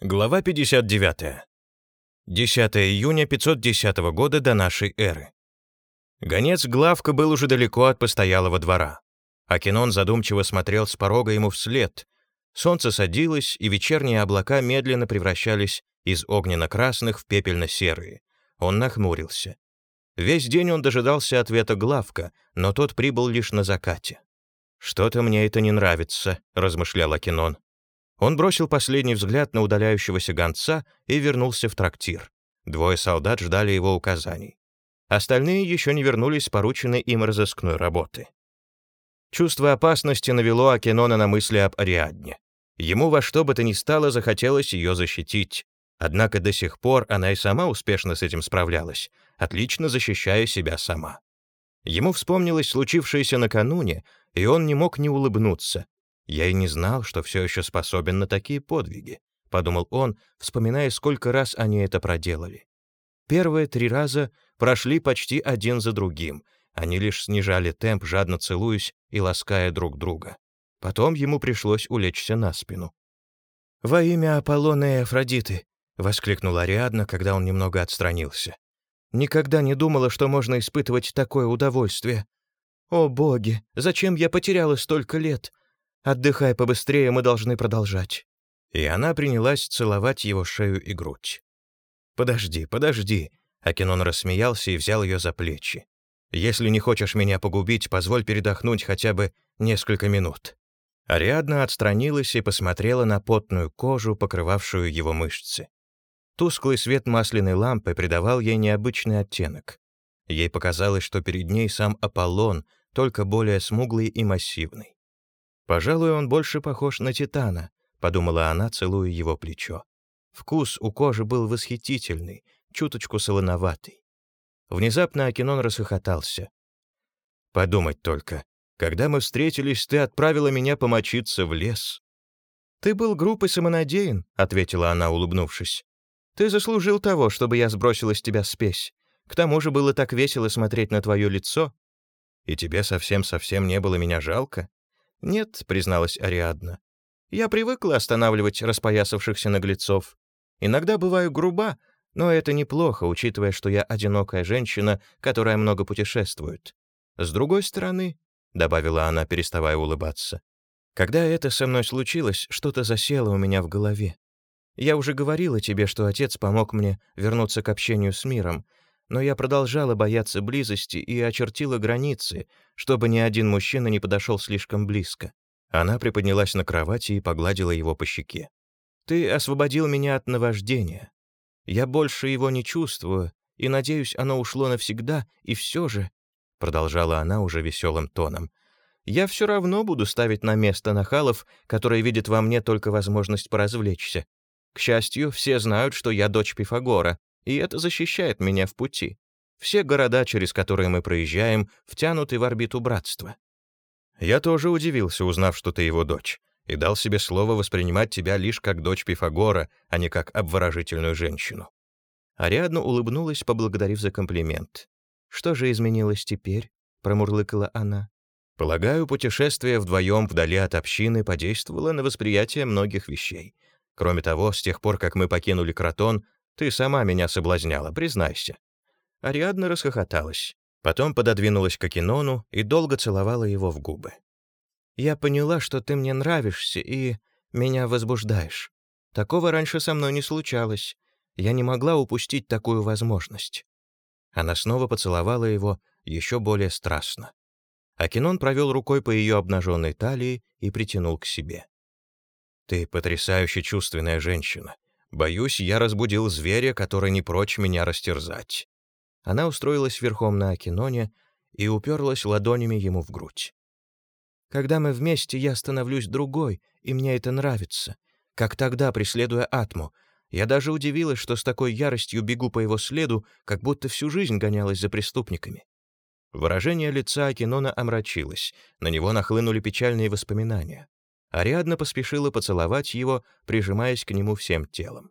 Глава 59. 10 июня 510 года до нашей эры. Гонец Главка был уже далеко от постоялого двора. Акинон задумчиво смотрел с порога ему вслед. Солнце садилось, и вечерние облака медленно превращались из огненно-красных в пепельно-серые. Он нахмурился. Весь день он дожидался ответа Главка, но тот прибыл лишь на закате. «Что-то мне это не нравится», — размышлял Акинон. Он бросил последний взгляд на удаляющегося гонца и вернулся в трактир. Двое солдат ждали его указаний. Остальные еще не вернулись с порученной им разыскной работы. Чувство опасности навело Акенона на мысли об Ариадне. Ему во что бы то ни стало захотелось ее защитить. Однако до сих пор она и сама успешно с этим справлялась, отлично защищая себя сама. Ему вспомнилось случившееся накануне, и он не мог не улыбнуться, «Я и не знал, что все еще способен на такие подвиги», — подумал он, вспоминая, сколько раз они это проделали. Первые три раза прошли почти один за другим, они лишь снижали темп, жадно целуясь и лаская друг друга. Потом ему пришлось улечься на спину. «Во имя Аполлона и Афродиты!» — воскликнула Ариадна, когда он немного отстранился. «Никогда не думала, что можно испытывать такое удовольствие. О, боги, зачем я потеряла столько лет? Отдыхай побыстрее, мы должны продолжать». И она принялась целовать его шею и грудь. «Подожди, подожди», — Акинон рассмеялся и взял ее за плечи. «Если не хочешь меня погубить, позволь передохнуть хотя бы несколько минут». Ариадна отстранилась и посмотрела на потную кожу, покрывавшую его мышцы. Тусклый свет масляной лампы придавал ей необычный оттенок. Ей показалось, что перед ней сам Аполлон, только более смуглый и массивный. «Пожалуй, он больше похож на Титана», — подумала она, целуя его плечо. Вкус у кожи был восхитительный, чуточку солоноватый. Внезапно Акинон расхохотался. «Подумать только. Когда мы встретились, ты отправила меня помочиться в лес». «Ты был группой самонадеян», — ответила она, улыбнувшись. «Ты заслужил того, чтобы я сбросила с тебя спесь. К тому же было так весело смотреть на твое лицо». «И тебе совсем-совсем не было меня жалко?» «Нет», — призналась Ариадна. «Я привыкла останавливать распоясавшихся наглецов. Иногда бываю груба, но это неплохо, учитывая, что я одинокая женщина, которая много путешествует. С другой стороны, — добавила она, переставая улыбаться, — когда это со мной случилось, что-то засело у меня в голове. Я уже говорила тебе, что отец помог мне вернуться к общению с миром, но я продолжала бояться близости и очертила границы, чтобы ни один мужчина не подошел слишком близко. Она приподнялась на кровати и погладила его по щеке. «Ты освободил меня от наваждения. Я больше его не чувствую, и, надеюсь, оно ушло навсегда, и все же...» Продолжала она уже веселым тоном. «Я все равно буду ставить на место нахалов, которые видят во мне только возможность поразвлечься. К счастью, все знают, что я дочь Пифагора, и это защищает меня в пути. Все города, через которые мы проезжаем, втянуты в орбиту братства. Я тоже удивился, узнав, что ты его дочь, и дал себе слово воспринимать тебя лишь как дочь Пифагора, а не как обворожительную женщину. Ариадна улыбнулась, поблагодарив за комплимент. «Что же изменилось теперь?» — промурлыкала она. «Полагаю, путешествие вдвоем вдали от общины подействовало на восприятие многих вещей. Кроме того, с тех пор, как мы покинули Кротон, ты сама меня соблазняла, признайся». Ариадна расхохоталась. Потом пододвинулась к Акинону и долго целовала его в губы. «Я поняла, что ты мне нравишься и меня возбуждаешь. Такого раньше со мной не случалось. Я не могла упустить такую возможность». Она снова поцеловала его еще более страстно. Акинон провел рукой по ее обнаженной талии и притянул к себе. «Ты потрясающе чувственная женщина. Боюсь, я разбудил зверя, который не прочь меня растерзать». Она устроилась верхом на Акиноне и уперлась ладонями ему в грудь. «Когда мы вместе, я становлюсь другой, и мне это нравится. Как тогда, преследуя Атму. Я даже удивилась, что с такой яростью бегу по его следу, как будто всю жизнь гонялась за преступниками». Выражение лица Акинона омрачилось, на него нахлынули печальные воспоминания. Ариадна поспешила поцеловать его, прижимаясь к нему всем телом.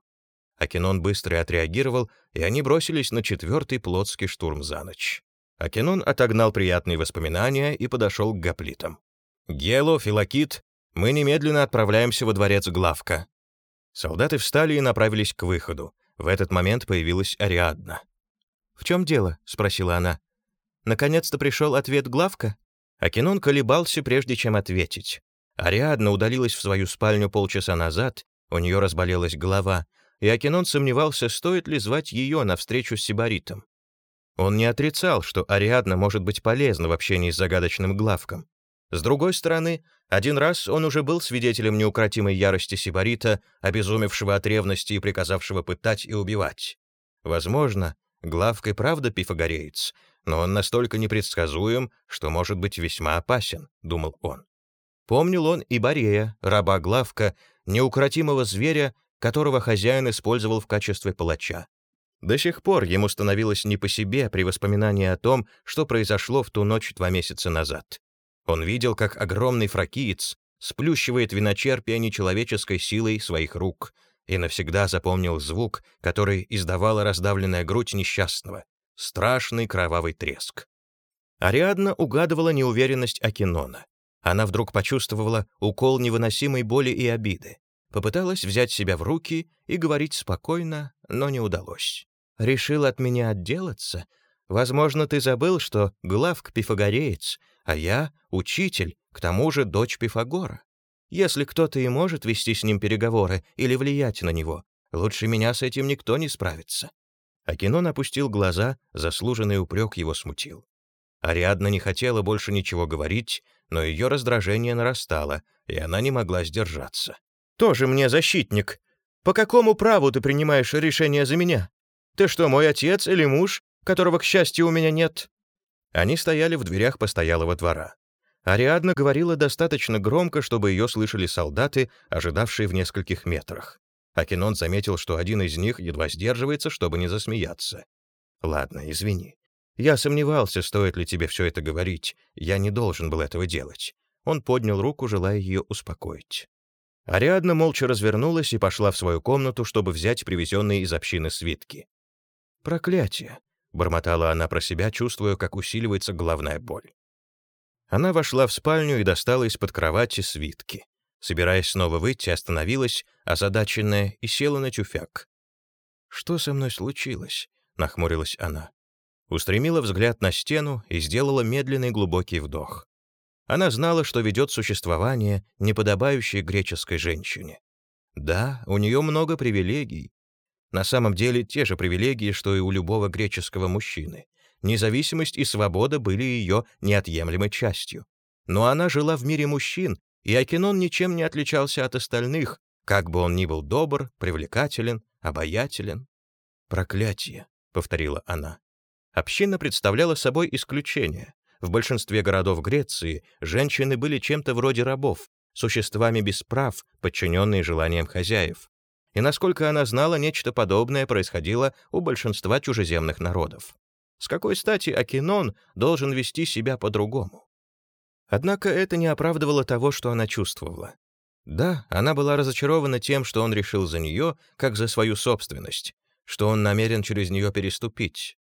Акинон быстро отреагировал, и они бросились на четвертый плотский штурм за ночь. Акинон отогнал приятные воспоминания и подошел к гоплитам. «Гело, Филокит, мы немедленно отправляемся во дворец Главка». Солдаты встали и направились к выходу. В этот момент появилась Ариадна. «В чем дело?» — спросила она. «Наконец-то пришел ответ главка?» Акинон колебался, прежде чем ответить. Ариадна удалилась в свою спальню полчаса назад, у нее разболелась голова, и Акинон сомневался, стоит ли звать ее на встречу с Сибаритом. Он не отрицал, что Ариадна может быть полезна в общении с загадочным главком. С другой стороны, один раз он уже был свидетелем неукротимой ярости Сибарита, обезумевшего от ревности и приказавшего пытать и убивать. Возможно, главкой правда пифагореец, но он настолько непредсказуем, что может быть весьма опасен, думал он. Помнил он и Борея, раба Главка, неукротимого зверя, которого хозяин использовал в качестве палача. До сих пор ему становилось не по себе при воспоминании о том, что произошло в ту ночь два месяца назад. Он видел, как огромный фракиец сплющивает виночерпие нечеловеческой силой своих рук и навсегда запомнил звук, который издавала раздавленная грудь несчастного — страшный кровавый треск. Ариадна угадывала неуверенность Акинона. Она вдруг почувствовала укол невыносимой боли и обиды. Попыталась взять себя в руки и говорить спокойно, но не удалось. «Решил от меня отделаться? Возможно, ты забыл, что главк пифагореец, а я — учитель, к тому же дочь Пифагора. Если кто-то и может вести с ним переговоры или влиять на него, лучше меня с этим никто не справится». Акинон опустил глаза, заслуженный упрек его смутил. Ариадна не хотела больше ничего говорить, но ее раздражение нарастало, и она не могла сдержаться. «Тоже мне защитник. По какому праву ты принимаешь решение за меня? Ты что, мой отец или муж, которого, к счастью, у меня нет?» Они стояли в дверях постоялого двора. Ариадна говорила достаточно громко, чтобы ее слышали солдаты, ожидавшие в нескольких метрах. Акинон заметил, что один из них едва сдерживается, чтобы не засмеяться. «Ладно, извини. Я сомневался, стоит ли тебе все это говорить. Я не должен был этого делать». Он поднял руку, желая ее успокоить. Ариадна молча развернулась и пошла в свою комнату, чтобы взять привезенные из общины свитки. «Проклятие!» — бормотала она про себя, чувствуя, как усиливается головная боль. Она вошла в спальню и достала из-под кровати свитки. Собираясь снова выйти, остановилась, озадаченная, и села на тюфяк. «Что со мной случилось?» — нахмурилась она устремила взгляд на стену и сделала медленный глубокий вдох. Она знала, что ведет существование, неподобающее греческой женщине. Да, у нее много привилегий. На самом деле те же привилегии, что и у любого греческого мужчины. Независимость и свобода были ее неотъемлемой частью. Но она жила в мире мужчин, и Акинон ничем не отличался от остальных, как бы он ни был добр, привлекателен, обаятелен. «Проклятие», — повторила она. Община представляла собой исключение. В большинстве городов Греции женщины были чем-то вроде рабов, существами без прав, подчиненные желаниям хозяев. И насколько она знала, нечто подобное происходило у большинства чужеземных народов. С какой стати Акинон должен вести себя по-другому? Однако это не оправдывало того, что она чувствовала. Да, она была разочарована тем, что он решил за нее, как за свою собственность, что он намерен через нее переступить.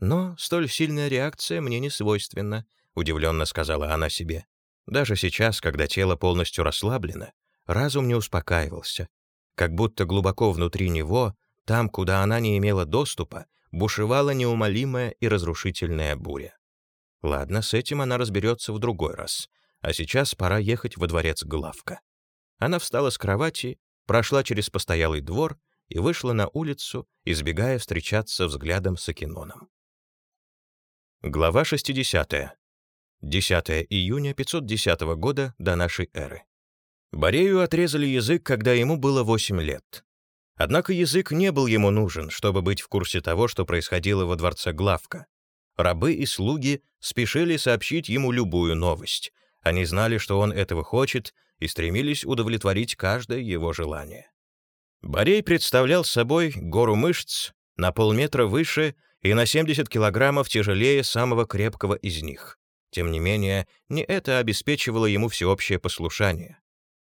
Но столь сильная реакция мне не свойственна, удивленно сказала она себе. Даже сейчас, когда тело полностью расслаблено, разум не успокаивался. Как будто глубоко внутри него, там, куда она не имела доступа, бушевала неумолимая и разрушительная буря. Ладно, с этим она разберется в другой раз. А сейчас пора ехать во дворец Главка. Она встала с кровати, прошла через постоялый двор и вышла на улицу, избегая встречаться взглядом с Акиноном. Глава 60. 10 июня 510 года до нашей эры. Борею отрезали язык, когда ему было 8 лет. Однако язык не был ему нужен, чтобы быть в курсе того, что происходило во дворце Главка. Рабы и слуги спешили сообщить ему любую новость. Они знали, что он этого хочет, и стремились удовлетворить каждое его желание. Борей представлял собой гору мышц на полметра выше и на 70 килограммов тяжелее самого крепкого из них. Тем не менее, не это обеспечивало ему всеобщее послушание.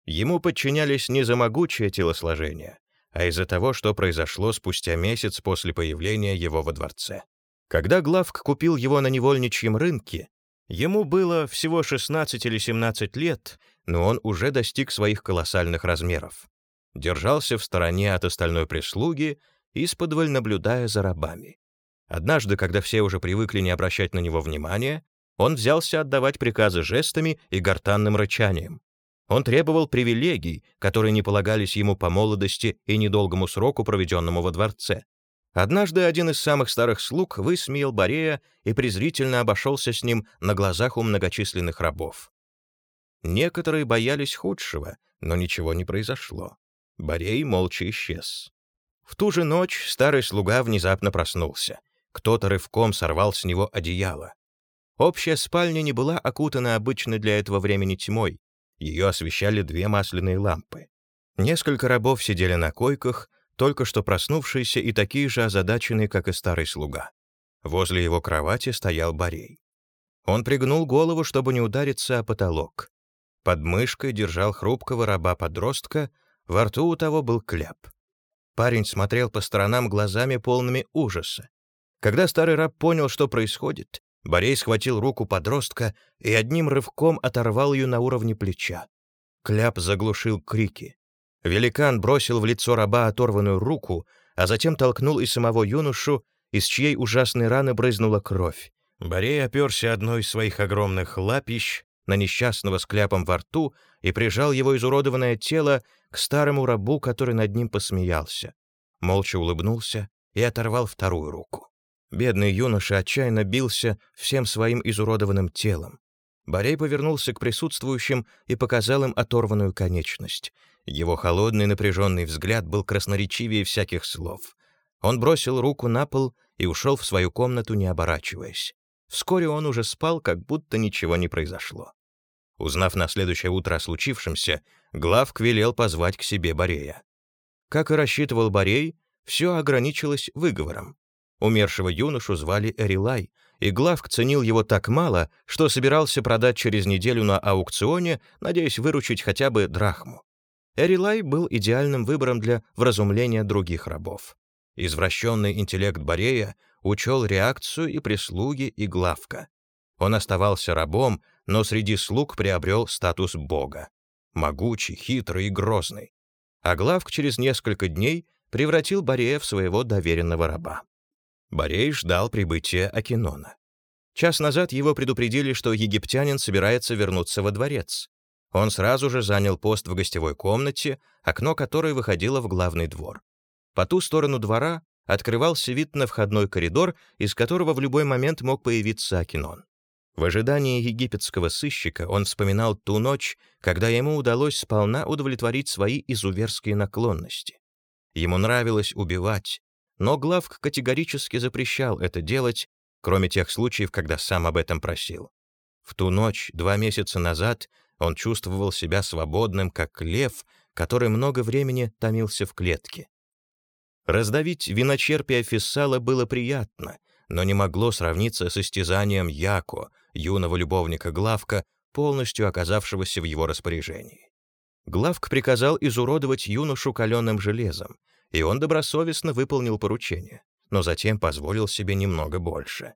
Ему подчинялись не за могучее телосложение, а из-за того, что произошло спустя месяц после появления его во дворце. Когда Главк купил его на невольничьем рынке, ему было всего 16 или 17 лет, но он уже достиг своих колоссальных размеров. держался в стороне от остальной прислуги, исподволь наблюдая за рабами. Однажды, когда все уже привыкли не обращать на него внимания, он взялся отдавать приказы жестами и гортанным рычанием. Он требовал привилегий, которые не полагались ему по молодости и недолгому сроку, проведенному во дворце. Однажды один из самых старых слуг высмеял Борея и презрительно обошелся с ним на глазах у многочисленных рабов. Некоторые боялись худшего, но ничего не произошло. Борей молча исчез. В ту же ночь старый слуга внезапно проснулся. Кто-то рывком сорвал с него одеяло. Общая спальня не была окутана обычной для этого времени тьмой. Ее освещали две масляные лампы. Несколько рабов сидели на койках, только что проснувшиеся и такие же озадаченные, как и старый слуга. Возле его кровати стоял Борей. Он пригнул голову, чтобы не удариться о потолок. Под мышкой держал хрупкого раба-подростка, во рту у того был кляп. Парень смотрел по сторонам глазами полными ужаса. Когда старый раб понял, что происходит, Борей схватил руку подростка и одним рывком оторвал ее на уровне плеча. Кляп заглушил крики. Великан бросил в лицо раба оторванную руку, а затем толкнул и самого юношу, из чьей ужасной раны брызнула кровь. Борей оперся одной из своих огромных лапищ на несчастного с кляпом во рту и прижал его изуродованное тело к старому рабу, который над ним посмеялся. Молча улыбнулся и оторвал вторую руку. Бедный юноша отчаянно бился всем своим изуродованным телом. Борей повернулся к присутствующим и показал им оторванную конечность. Его холодный напряженный взгляд был красноречивее всяких слов. Он бросил руку на пол и ушел в свою комнату, не оборачиваясь. Вскоре он уже спал, как будто ничего не произошло. Узнав на следующее утро о случившемся, Главк велел позвать к себе Борея. Как и рассчитывал Борей, все ограничилось выговором. Умершего юношу звали Эрилай, и Главк ценил его так мало, что собирался продать через неделю на аукционе, надеясь выручить хотя бы драхму. Эрилай был идеальным выбором для вразумления других рабов. Извращенный интеллект Борея учел реакцию и прислуги, и главка. Он оставался рабом, но среди слуг приобрел статус бога. Могучий, хитрый и грозный. А главк через несколько дней превратил Борея в своего доверенного раба. Борей ждал прибытия Акинона. Час назад его предупредили, что египтянин собирается вернуться во дворец. Он сразу же занял пост в гостевой комнате, окно которой выходило в главный двор. По ту сторону двора открывался вид на входной коридор, из которого в любой момент мог появиться Акинон. В ожидании египетского сыщика он вспоминал ту ночь, когда ему удалось сполна удовлетворить свои изуверские наклонности. Ему нравилось убивать, но Главк категорически запрещал это делать, кроме тех случаев, когда сам об этом просил. В ту ночь, два месяца назад, он чувствовал себя свободным, как лев, который много времени томился в клетке. Раздавить виночерпия Фессала было приятно, но не могло сравниться с истязанием Яко, юного любовника Главка, полностью оказавшегося в его распоряжении. Главк приказал изуродовать юношу каленым железом, и он добросовестно выполнил поручение, но затем позволил себе немного больше.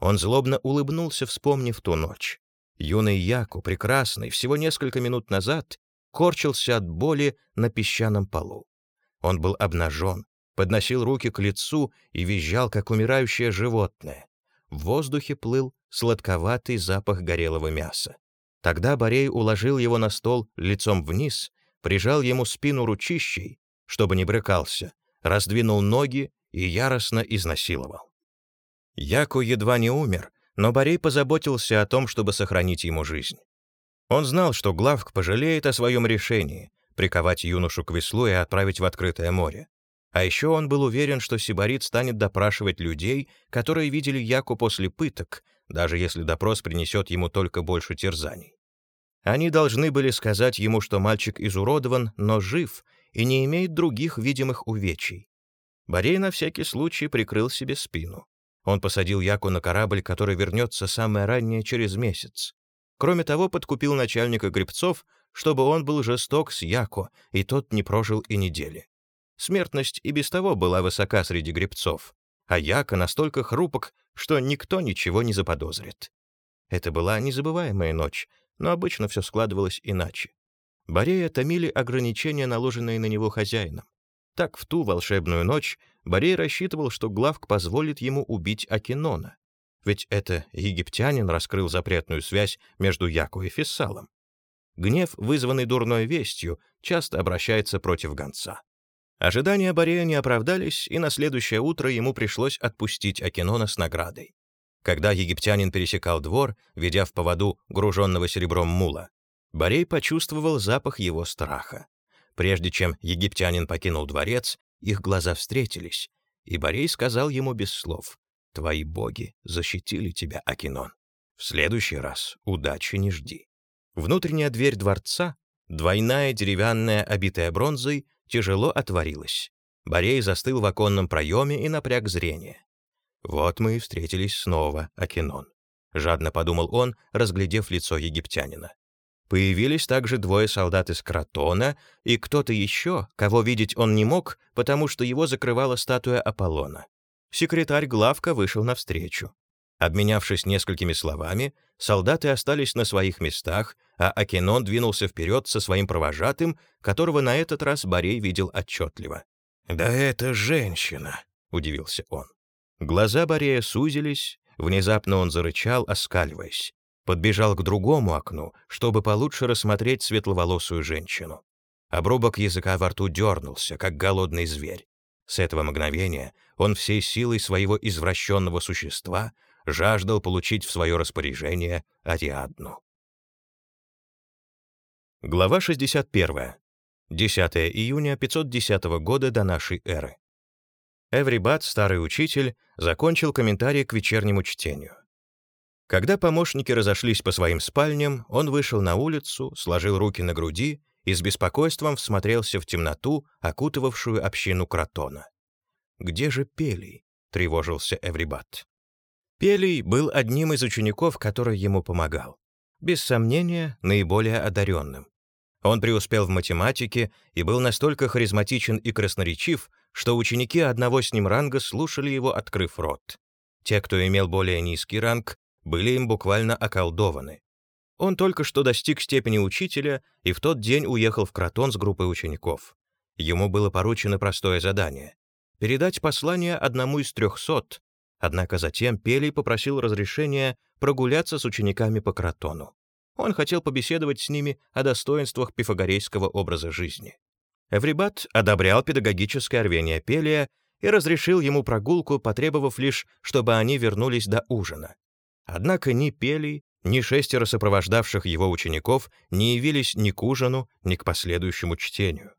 Он злобно улыбнулся, вспомнив ту ночь. Юный Яку, прекрасный, всего несколько минут назад, корчился от боли на песчаном полу. Он был обнажен, подносил руки к лицу и визжал, как умирающее животное. В воздухе плыл сладковатый запах горелого мяса. Тогда Борей уложил его на стол лицом вниз, прижал ему спину ручищей, чтобы не брыкался, раздвинул ноги и яростно изнасиловал. Яку едва не умер, но Борей позаботился о том, чтобы сохранить ему жизнь. Он знал, что Главк пожалеет о своем решении, приковать юношу к веслу и отправить в открытое море. А еще он был уверен, что Сибарит станет допрашивать людей, которые видели Яку после пыток, даже если допрос принесет ему только больше терзаний. Они должны были сказать ему, что мальчик изуродован, но жив и не имеет других видимых увечий. Борей на всякий случай прикрыл себе спину. Он посадил Яку на корабль, который вернется самое раннее через месяц. Кроме того, подкупил начальника гребцов, чтобы он был жесток с Яко, и тот не прожил и недели. Смертность и без того была высока среди гребцов, а Яко настолько хрупок, что никто ничего не заподозрит. Это была незабываемая ночь, но обычно все складывалось иначе. Борея томили ограничения, наложенные на него хозяином. Так в ту волшебную ночь Борей рассчитывал, что Главк позволит ему убить Акинона. Ведь это египтянин раскрыл запретную связь между Яку и Фессалом. Гнев, вызванный дурной вестью, часто обращается против гонца. Ожидания Борея не оправдались, и на следующее утро ему пришлось отпустить Акинона с наградой. Когда египтянин пересекал двор, ведя в поводу груженного серебром мула, Борей почувствовал запах его страха. Прежде чем египтянин покинул дворец, их глаза встретились, и Борей сказал ему без слов, «Твои боги защитили тебя, Акинон. В следующий раз удачи не жди». Внутренняя дверь дворца, двойная деревянная, обитая бронзой, тяжело отворилась. Борей застыл в оконном проеме и напряг зрение. «Вот мы и встретились снова, Акинон», — жадно подумал он, разглядев лицо египтянина. Появились также двое солдат из Кротона и кто-то еще, кого видеть он не мог, потому что его закрывала статуя Аполлона. Секретарь Главка вышел навстречу. Обменявшись несколькими словами, солдаты остались на своих местах, а Акинон двинулся вперед со своим провожатым, которого на этот раз Борей видел отчетливо. «Да это женщина!» — удивился он. Глаза Борея сузились, внезапно он зарычал, оскаливаясь. Подбежал к другому окну, чтобы получше рассмотреть светловолосую женщину. Обрубок языка во рту дернулся, как голодный зверь. С этого мгновения он всей силой своего извращенного существа жаждал получить в свое распоряжение Ариадну. Глава 61. 10 июня 510 года до нашей эры. Эврибат, старый учитель, закончил комментарий к вечернему чтению. Когда помощники разошлись по своим спальням, он вышел на улицу, сложил руки на груди и с беспокойством всмотрелся в темноту, окутывавшую общину Кротона. «Где же Пелий?» — тревожился Эврибат. Пелий был одним из учеников, который ему помогал. Без сомнения, наиболее одаренным. Он преуспел в математике и был настолько харизматичен и красноречив, что ученики одного с ним ранга слушали его, открыв рот. Те, кто имел более низкий ранг, были им буквально околдованы. Он только что достиг степени учителя и в тот день уехал в Кротон с группой учеников. Ему было поручено простое задание — передать послание одному из трехсот, однако затем Пелий попросил разрешения прогуляться с учениками по Кротону. Он хотел побеседовать с ними о достоинствах пифагорейского образа жизни. Эврибат одобрял педагогическое рвение Пелия и разрешил ему прогулку, потребовав лишь, чтобы они вернулись до ужина. Однако ни Пелий, ни шестеро сопровождавших его учеников не явились ни к ужину, ни к последующему чтению.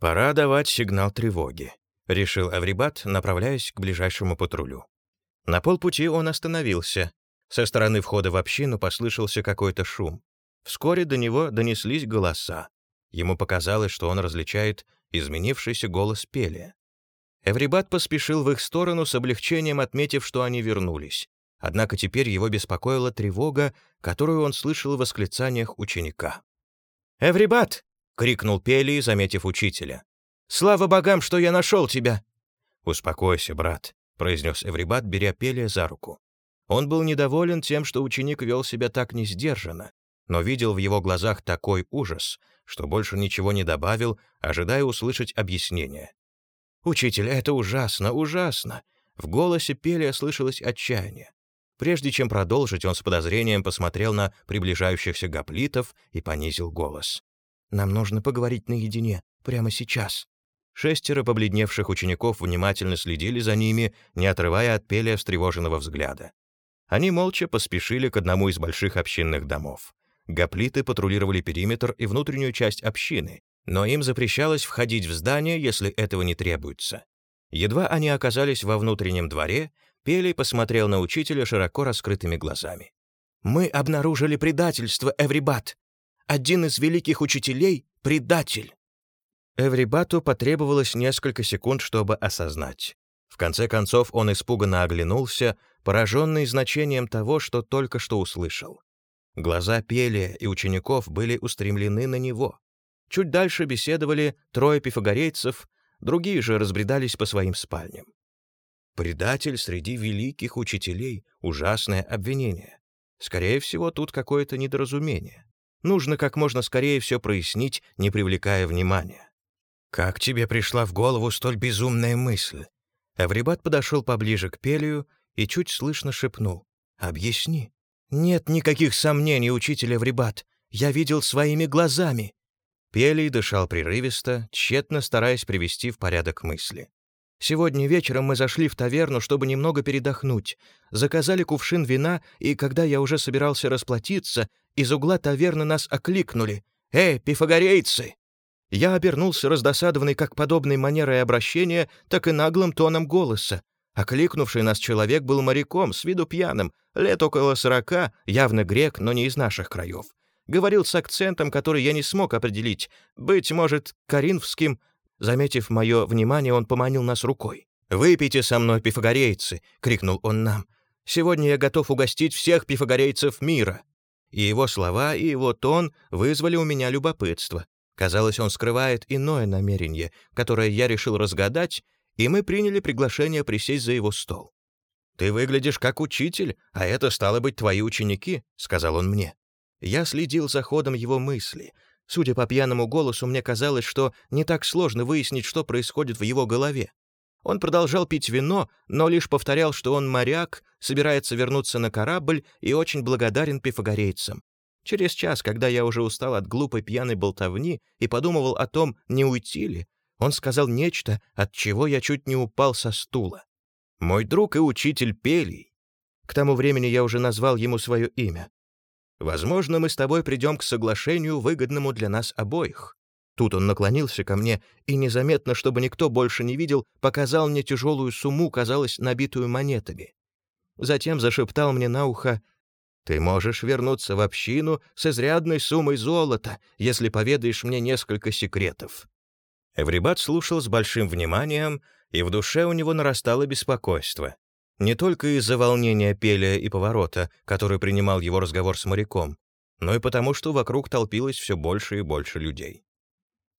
«Пора давать сигнал тревоги», — решил Аврибат, направляясь к ближайшему патрулю. На полпути он остановился. Со стороны входа в общину послышался какой-то шум. Вскоре до него донеслись голоса. Ему показалось, что он различает изменившийся голос Пелия. Эврибат поспешил в их сторону с облегчением, отметив, что они вернулись. Однако теперь его беспокоила тревога, которую он слышал в восклицаниях ученика. «Эврибат!» — крикнул Пелий, заметив учителя. «Слава богам, что я нашел тебя!» «Успокойся, брат», — произнес Эврибат, беря Пелия за руку. Он был недоволен тем, что ученик вел себя так несдержанно, но видел в его глазах такой ужас, что больше ничего не добавил, ожидая услышать объяснение. «Учитель, это ужасно, ужасно!» В голосе Пелия слышалось отчаяние. Прежде чем продолжить, он с подозрением посмотрел на приближающихся гоплитов и понизил голос. «Нам нужно поговорить наедине, прямо сейчас». Шестеро побледневших учеников внимательно следили за ними, не отрывая от Пелия встревоженного взгляда. Они молча поспешили к одному из больших общинных домов. Гоплиты патрулировали периметр и внутреннюю часть общины, но им запрещалось входить в здание, если этого не требуется. Едва они оказались во внутреннем дворе, Пелей посмотрел на учителя широко раскрытыми глазами. «Мы обнаружили предательство, Эврибат. Один из великих учителей — предатель». Эврибату потребовалось несколько секунд, чтобы осознать. В конце концов он испуганно оглянулся, пораженный значением того, что только что услышал. Глаза Пелия и учеников были устремлены на него. Чуть дальше беседовали трое пифагорейцев, другие же разбредались по своим спальням. Предатель среди великих учителей — ужасное обвинение. Скорее всего, тут какое-то недоразумение. Нужно как можно скорее все прояснить, не привлекая внимания. «Как тебе пришла в голову столь безумная мысль?» Эврибат подошел поближе к Пелию и чуть слышно шепнул. «Объясни». «Нет никаких сомнений, учитель Эврибат. Я видел своими глазами». Пелий дышал прерывисто, тщетно стараясь привести в порядок мысли. Сегодня вечером мы зашли в таверну, чтобы немного передохнуть. Заказали кувшин вина, и когда я уже собирался расплатиться, из угла таверны нас окликнули. «Эй, пифагорейцы!» Я обернулся раздосадованный как подобной манерой обращения, так и наглым тоном голоса. Окликнувший нас человек был моряком, с виду пьяным, лет около сорока, явно грек, но не из наших краев. Говорил с акцентом, который я не смог определить, быть может, коринфским, Заметив мое внимание, он поманил нас рукой. «Выпейте со мной, пифагорейцы!» — крикнул он нам. «Сегодня я готов угостить всех пифагорейцев мира!» И его слова, и его тон вызвали у меня любопытство. Казалось, он скрывает иное намерение, которое я решил разгадать, и мы приняли приглашение присесть за его стол. «Ты выглядишь как учитель, а это стало быть твои ученики», — сказал он мне. Я следил за ходом его мысли, Судя по пьяному голосу, мне казалось, что не так сложно выяснить, что происходит в его голове. Он продолжал пить вино, но лишь повторял, что он моряк, собирается вернуться на корабль и очень благодарен пифагорейцам. Через час, когда я уже устал от глупой пьяной болтовни и подумывал о том, не уйти ли, он сказал нечто, от чего я чуть не упал со стула. «Мой друг и учитель Пелий». К тому времени я уже назвал ему свое имя. Возможно, мы с тобой придем к соглашению, выгодному для нас обоих». Тут он наклонился ко мне и, незаметно, чтобы никто больше не видел, показал мне тяжелую сумму, казалось, набитую монетами. Затем зашептал мне на ухо, «Ты можешь вернуться в общину с изрядной суммой золота, если поведаешь мне несколько секретов». Эврибат слушал с большим вниманием, и в душе у него нарастало беспокойство. Не только из-за волнения Пелия и поворота, который принимал его разговор с моряком, но и потому, что вокруг толпилось все больше и больше людей.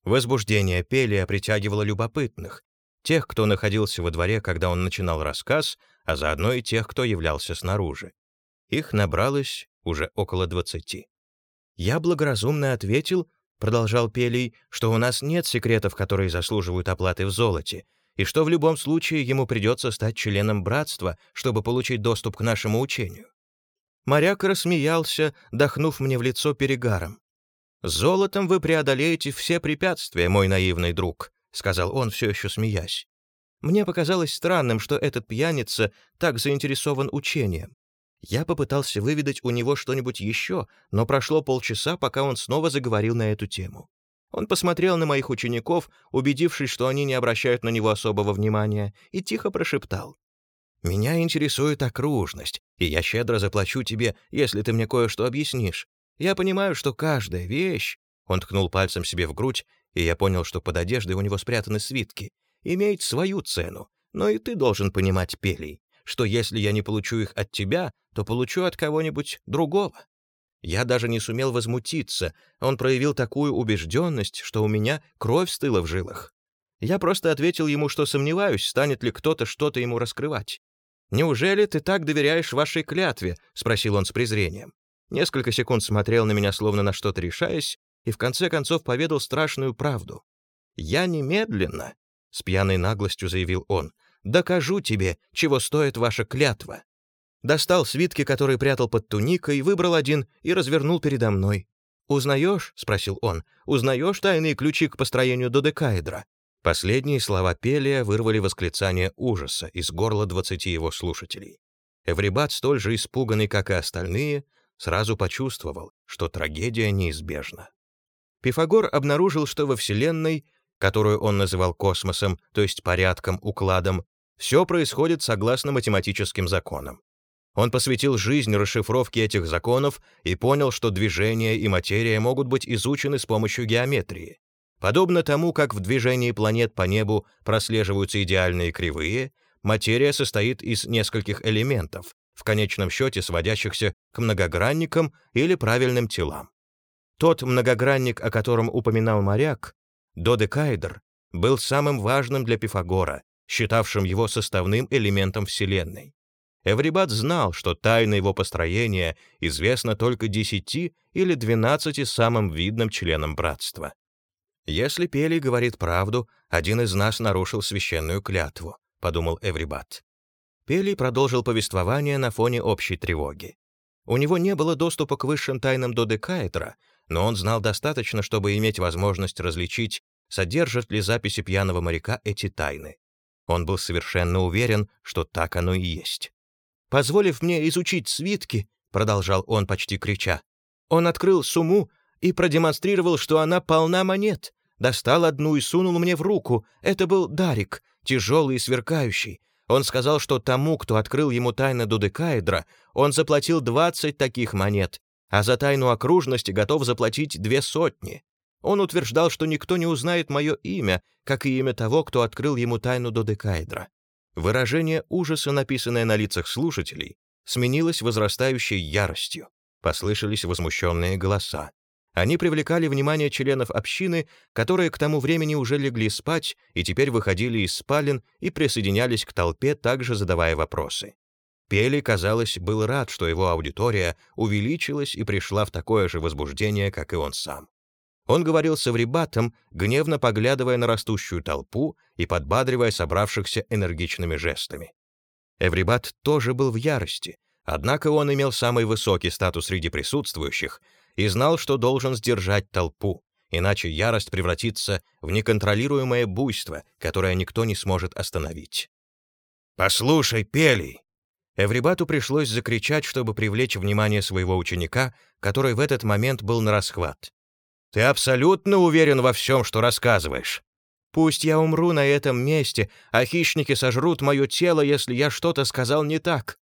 Возбуждение Пелия притягивало любопытных, тех, кто находился во дворе, когда он начинал рассказ, а заодно и тех, кто являлся снаружи. Их набралось уже около двадцати. «Я благоразумно ответил», — продолжал Пелий, «что у нас нет секретов, которые заслуживают оплаты в золоте, и что в любом случае ему придется стать членом братства, чтобы получить доступ к нашему учению. Моряк рассмеялся, дохнув мне в лицо перегаром. «Золотом вы преодолеете все препятствия, мой наивный друг», — сказал он, все еще смеясь. Мне показалось странным, что этот пьяница так заинтересован учением. Я попытался выведать у него что-нибудь еще, но прошло полчаса, пока он снова заговорил на эту тему. Он посмотрел на моих учеников, убедившись, что они не обращают на него особого внимания, и тихо прошептал. «Меня интересует окружность, и я щедро заплачу тебе, если ты мне кое-что объяснишь. Я понимаю, что каждая вещь...» Он ткнул пальцем себе в грудь, и я понял, что под одеждой у него спрятаны свитки. «Имеет свою цену, но и ты должен понимать, Пелей, что если я не получу их от тебя, то получу от кого-нибудь другого. Я даже не сумел возмутиться. Он проявил такую убежденность, что у меня кровь стыла в жилах. Я просто ответил ему, что сомневаюсь, станет ли кто-то что-то ему раскрывать. «Неужели ты так доверяешь вашей клятве?» — спросил он с презрением. Несколько секунд смотрел на меня, словно на что-то решаясь, и в конце концов поведал страшную правду. «Я немедленно», — с пьяной наглостью заявил он, — «докажу тебе, чего стоит ваша клятва» достал свитки, которые прятал под туникой, выбрал один и развернул передо мной. «Узнаешь?» — спросил он. «Узнаешь тайные ключи к построению додекаэдра?» Последние слова Пелия вырвали восклицание ужаса из горла двадцати его слушателей. Эврибат, столь же испуганный, как и остальные, сразу почувствовал, что трагедия неизбежна. Пифагор обнаружил, что во Вселенной, которую он называл космосом, то есть порядком, укладом, все происходит согласно математическим законам. Он посвятил жизнь расшифровке этих законов и понял, что движение и материя могут быть изучены с помощью геометрии. Подобно тому, как в движении планет по небу прослеживаются идеальные кривые, материя состоит из нескольких элементов, в конечном счете сводящихся к многогранникам или правильным телам. Тот многогранник, о котором упоминал моряк, додекаэдр, был самым важным для Пифагора, считавшим его составным элементом Вселенной. Эврибат знал, что тайна его построения известна только десяти или двенадцати самым видным членам братства. «Если Пелий говорит правду, один из нас нарушил священную клятву», — подумал Эврибат. Пелий продолжил повествование на фоне общей тревоги. У него не было доступа к высшим тайнам Додекаэтра, но он знал достаточно, чтобы иметь возможность различить, содержат ли записи пьяного моряка эти тайны. Он был совершенно уверен, что так оно и есть. «Позволив мне изучить свитки», — продолжал он, почти крича, он открыл сумму и продемонстрировал, что она полна монет. Достал одну и сунул мне в руку. Это был Дарик, тяжелый и сверкающий. Он сказал, что тому, кто открыл ему тайны Дудекаэдра, он заплатил 20 таких монет, а за тайну окружности готов заплатить две сотни. Он утверждал, что никто не узнает мое имя, как и имя того, кто открыл ему тайну Додекаэдра. Выражение ужаса, написанное на лицах слушателей, сменилось возрастающей яростью. Послышались возмущенные голоса. Они привлекали внимание членов общины, которые к тому времени уже легли спать и теперь выходили из спален и присоединялись к толпе, также задавая вопросы. Пели, казалось, был рад, что его аудитория увеличилась и пришла в такое же возбуждение, как и он сам. Он говорил с Эврибатом, гневно поглядывая на растущую толпу и подбадривая собравшихся энергичными жестами. Эврибат тоже был в ярости, Однако он имел самый высокий статус среди присутствующих и знал, что должен сдержать толпу, иначе ярость превратится в неконтролируемое буйство, которое никто не сможет остановить. «Послушай, Пелий!» Эврибату пришлось закричать, чтобы привлечь внимание своего ученика, который в этот момент был на расхват. «Ты абсолютно уверен во всем, что рассказываешь?» «Пусть я умру на этом месте, а хищники сожрут мое тело, если я что-то сказал не так»,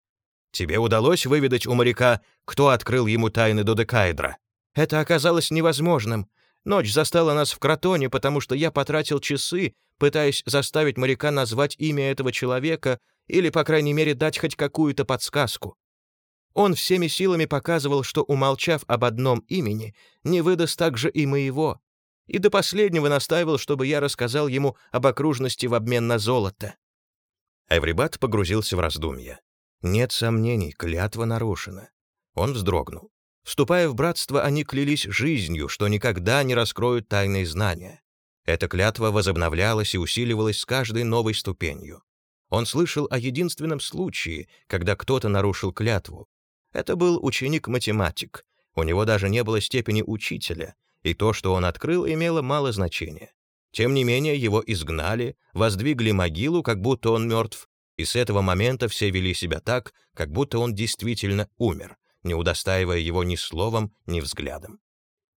Тебе удалось выведать у моряка, кто открыл ему тайны Додекаэдра? Это оказалось невозможным. Ночь застала нас в Кротоне, потому что я потратил часы, пытаясь заставить моряка назвать имя этого человека или, по крайней мере, дать хоть какую-то подсказку. Он всеми силами показывал, что, умолчав об одном имени, не выдаст также и моего. И до последнего настаивал, чтобы я рассказал ему об окружности в обмен на золото. Эврибат погрузился в раздумья. Нет сомнений, клятва нарушена. Он вздрогнул. Вступая в братство, они клялись жизнью, что никогда не раскроют тайные знания. Эта клятва возобновлялась и усиливалась с каждой новой ступенью. Он слышал о единственном случае, когда кто-то нарушил клятву. Это был ученик-математик. У него даже не было степени учителя, и то, что он открыл, имело мало значения. Тем не менее, его изгнали, воздвигли могилу, как будто он мертв, и с этого момента все вели себя так, как будто он действительно умер, не удостаивая его ни словом, ни взглядом.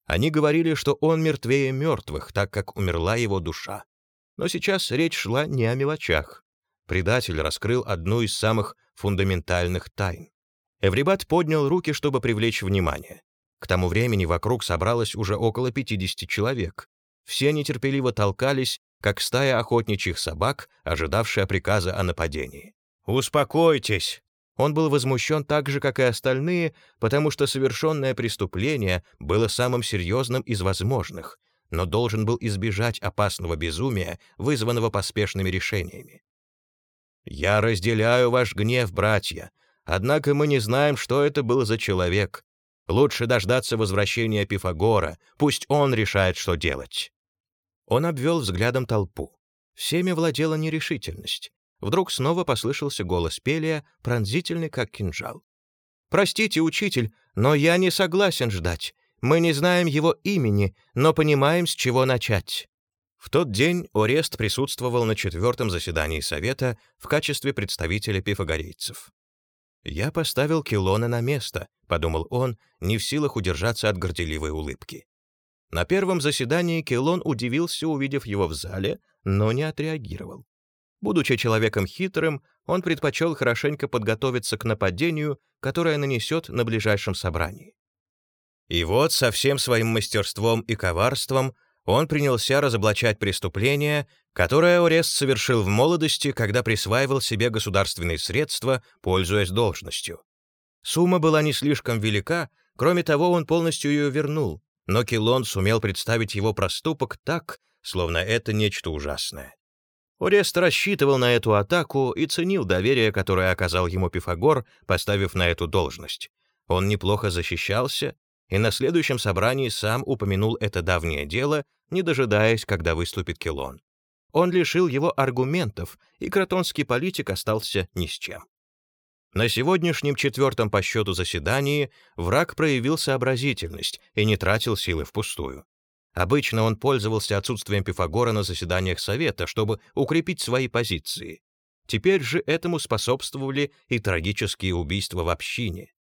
Они говорили, что он мертвее мертвых, так как умерла его душа. Но сейчас речь шла не о мелочах. Предатель раскрыл одну из самых фундаментальных тайн. Эврибат поднял руки, чтобы привлечь внимание. К тому времени вокруг собралось уже около 50 человек. Все нетерпеливо толкались, как стая охотничьих собак, ожидавшая приказа о нападении. «Успокойтесь!» Он был возмущен так же, как и остальные, потому что совершенное преступление было самым серьезным из возможных, но должен был избежать опасного безумия, вызванного поспешными решениями. «Я разделяю ваш гнев, братья, однако мы не знаем, что это был за человек. Лучше дождаться возвращения Пифагора, пусть он решает, что делать». Он обвел взглядом толпу. Всеми владела нерешительность. Вдруг снова послышался голос Пелия, пронзительный, как кинжал. «Простите, учитель, но я не согласен ждать. Мы не знаем его имени, но понимаем, с чего начать». В тот день Орест присутствовал на четвертом заседании Совета в качестве представителя пифагорейцев. «Я поставил Килона на место», — подумал он, не в силах удержаться от горделивой улыбки. На первом заседании Келон удивился, увидев его в зале, но не отреагировал. Будучи человеком хитрым, он предпочел хорошенько подготовиться к нападению, которое нанесет на ближайшем собрании. И вот со всем своим мастерством и коварством он принялся разоблачать преступление, которое Орест совершил в молодости, когда присваивал себе государственные средства, пользуясь должностью. Сумма была не слишком велика, кроме того, он полностью ее вернул, но Килон сумел представить его проступок так, словно это нечто ужасное. Орест рассчитывал на эту атаку и ценил доверие, которое оказал ему Пифагор, поставив на эту должность. Он неплохо защищался и на следующем собрании сам упомянул это давнее дело, не дожидаясь, когда выступит Келон. Он лишил его аргументов, и кротонский политик остался ни с чем. На сегодняшнем четвертом по счету заседании враг проявил сообразительность и не тратил силы впустую. Обычно он пользовался отсутствием Пифагора на заседаниях Совета, чтобы укрепить свои позиции. Теперь же этому способствовали и трагические убийства в общине.